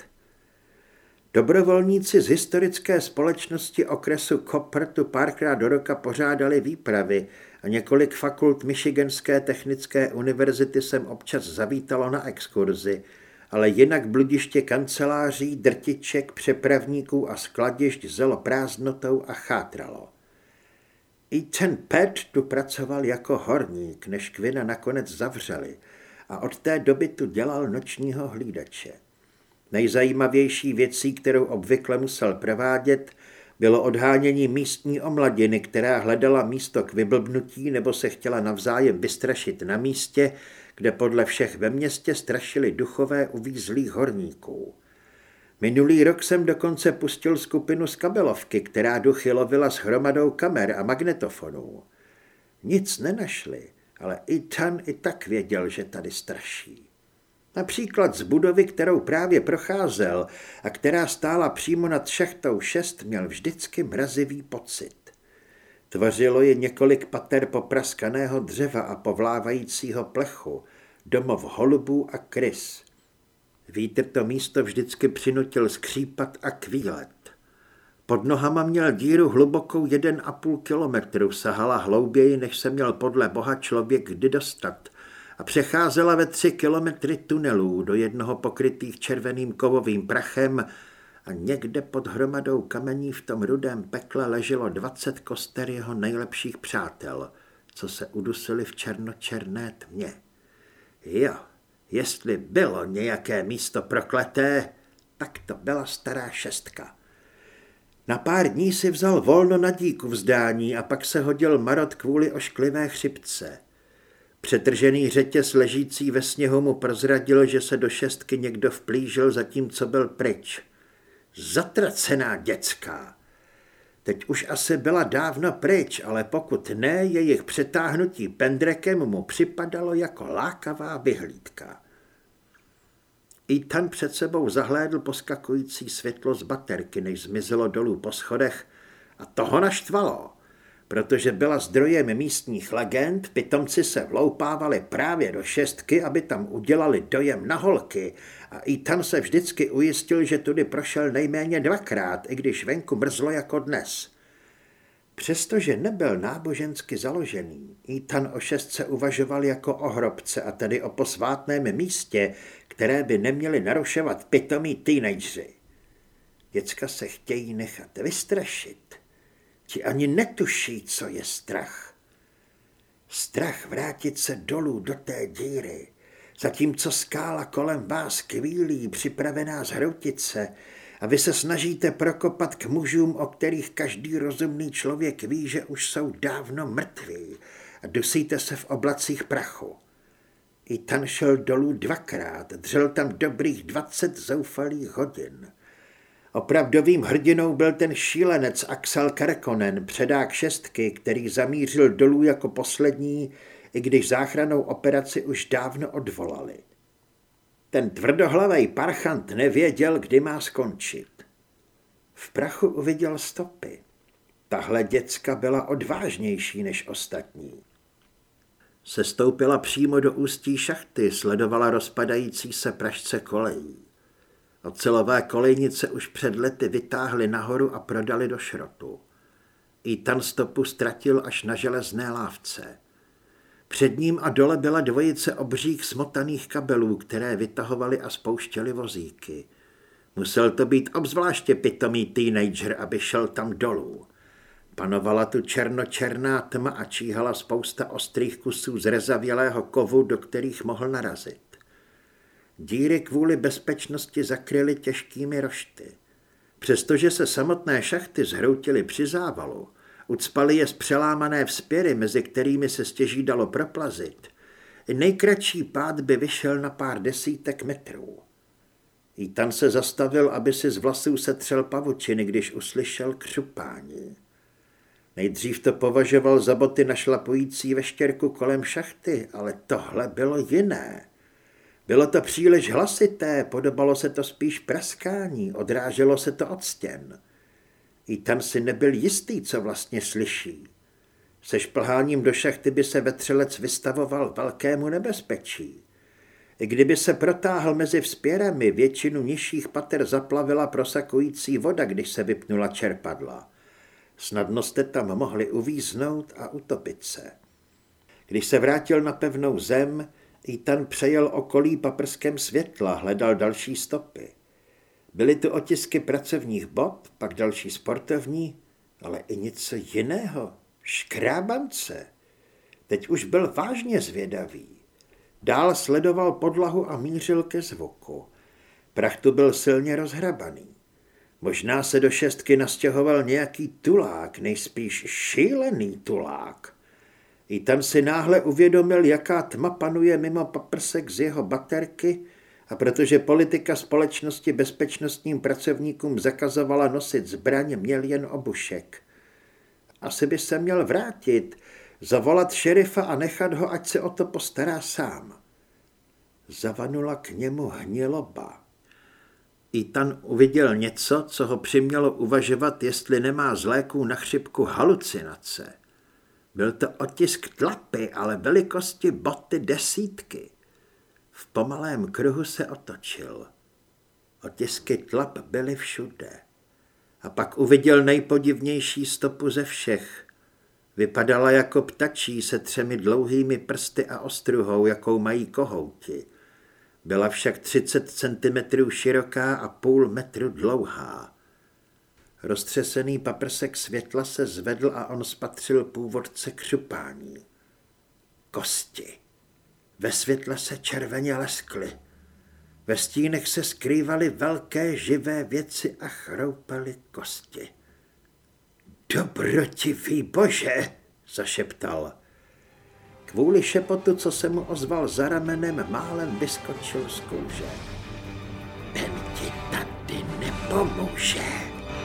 Dobrovolníci z historické společnosti okresu Copper tu párkrát do roka pořádali výpravy a několik fakult Michiganské technické univerzity sem občas zavítalo na exkurzi, ale jinak bludiště kanceláří, drtiček, přepravníků a skladišť zelo prázdnotou a chátralo. I ten Pet tu pracoval jako horník, než Kvina nakonec zavřeli a od té doby tu dělal nočního hlídače. Nejzajímavější věcí, kterou obvykle musel provádět, bylo odhánění místní omladiny, která hledala místo k vyblbnutí nebo se chtěla navzájem vystrašit na místě, kde podle všech ve městě strašili duchové uvízlých horníků. Minulý rok jsem dokonce pustil skupinu z kabelovky, která duchy lovila s hromadou kamer a magnetofonů. Nic nenašli, ale i Tan i tak věděl, že tady straší. Například z budovy, kterou právě procházel a která stála přímo nad šachtou 6, měl vždycky mrazivý pocit. Tvořilo je několik pater popraskaného dřeva a povlávajícího plechu, domov holubů a krys. Vítr to místo vždycky přinutil skřípat a kvílet. Pod nohama měl díru hlubokou jeden a půl kilometru, sahala hlouběji, než se měl podle boha člověk kdy dostat a přecházela ve tři kilometry tunelů do jednoho pokrytých červeným kovovým prachem a někde pod hromadou kamení v tom rudém pekle leželo dvacet koster jeho nejlepších přátel, co se udusili v černočerné tmě. Jo, jestli bylo nějaké místo prokleté, tak to byla stará šestka. Na pár dní si vzal volno na díku vzdání a pak se hodil marot kvůli ošklivé chřipce. Přetržený řetěz ležící ve sněhu mu prozradil, že se do šestky někdo vplížil, zatímco byl pryč. Zatracená děcka. Teď už asi byla dávno pryč, ale pokud ne, jejich přetáhnutí pendrekem mu připadalo jako lákavá vyhlídka. I tam před sebou zahlédl poskakující světlo z baterky, než zmizelo dolů po schodech a toho naštvalo protože byla zdrojem místních legend, pitomci se vloupávali právě do šestky, aby tam udělali dojem na holky a i tam se vždycky ujistil, že tudy prošel nejméně dvakrát, i když venku mrzlo jako dnes. Přestože nebyl nábožensky založený, Ethan o šestce uvažoval jako o hrobce a tedy o posvátném místě, které by neměli narušovat pitomí teenageři. Děcka se chtějí nechat vystrašit. Ti ani netuší, co je strach. Strach vrátit se dolů do té díry, zatímco skála kolem vás kvílí, připravená zhroutit se, a vy se snažíte prokopat k mužům, o kterých každý rozumný člověk ví, že už jsou dávno mrtví a dusíte se v oblacích prachu. I tan šel dolů dvakrát, dřel tam dobrých dvacet zoufalých hodin. Opravdovým hrdinou byl ten šílenec Axel Karkonen, předák šestky, který zamířil dolů jako poslední, i když záchranou operaci už dávno odvolali. Ten tvrdohlavý parchant nevěděl, kdy má skončit. V prachu uviděl stopy. Tahle děcka byla odvážnější než ostatní. Sestoupila přímo do ústí šachty, sledovala rozpadající se pražce kolejí. Ocelové kolejnice už před lety vytáhli nahoru a prodali do šrotu. I tan stopu ztratil až na železné lávce. Před ním a dole byla dvojice obřích smotaných kabelů, které vytahovaly a spouštěly vozíky. Musel to být obzvláště pitomý teenager, aby šel tam dolů. Panovala tu černočerná tma a číhala spousta ostrých kusů zrezavělého kovu, do kterých mohl narazit. Díry kvůli bezpečnosti zakryly těžkými rošty. Přestože se samotné šachty zhroutily při závalu, ucpaly je zpřelámané vzpěry, mezi kterými se stěží dalo proplazit, nejkratší pád by vyšel na pár desítek metrů. Tam se zastavil, aby si z vlasů setřel pavučiny, když uslyšel křupání. Nejdřív to považoval za boty našlapující veštěrku kolem šachty, ale tohle bylo jiné. Bylo to příliš hlasité, podobalo se to spíš praskání, odráželo se to od stěn. I tam si nebyl jistý, co vlastně slyší. Se šplháním do šachty by se vetřelec vystavoval velkému nebezpečí. I kdyby se protáhl mezi vzpěrami, většinu nižších pater zaplavila prosakující voda, když se vypnula čerpadla. Snadno jste tam mohli uvíznout a utopit se. Když se vrátil na pevnou zem, Ethan přejel okolí paprskem světla, hledal další stopy. Byly tu otisky pracovních bot, pak další sportovní, ale i něco jiného. Škrábance. Teď už byl vážně zvědavý. Dál sledoval podlahu a mířil ke zvuku. Prach tu byl silně rozhrabaný. Možná se do šestky nastěhoval nějaký tulák, nejspíš šílený tulák. I tam si náhle uvědomil, jaká tma panuje mimo paprsek z jeho baterky a protože politika společnosti bezpečnostním pracovníkům zakazovala nosit zbraň, měl jen obušek. Asi by se měl vrátit, zavolat šerifa a nechat ho, ať se o to postará sám. Zavanula k němu hniloba. Itan uviděl něco, co ho přimělo uvažovat, jestli nemá z léků na chřipku halucinace. Byl to otisk tlapy, ale velikosti boty desítky. V pomalém kruhu se otočil. Otisky tlap byly všude. A pak uviděl nejpodivnější stopu ze všech. Vypadala jako ptačí se třemi dlouhými prsty a ostruhou, jakou mají kohouti. Byla však 30 cm široká a půl metru dlouhá. Roztřesený paprsek světla se zvedl a on spatřil původce křupání. Kosti. Ve světle se červeně leskly. Ve stínech se skrývaly velké živé věci a chroupaly kosti. Dobrotivý bože, zašeptal. Kvůli šepotu, co se mu ozval za ramenem, málem vyskočil z kůže. Ten ti tady nebude pomůže.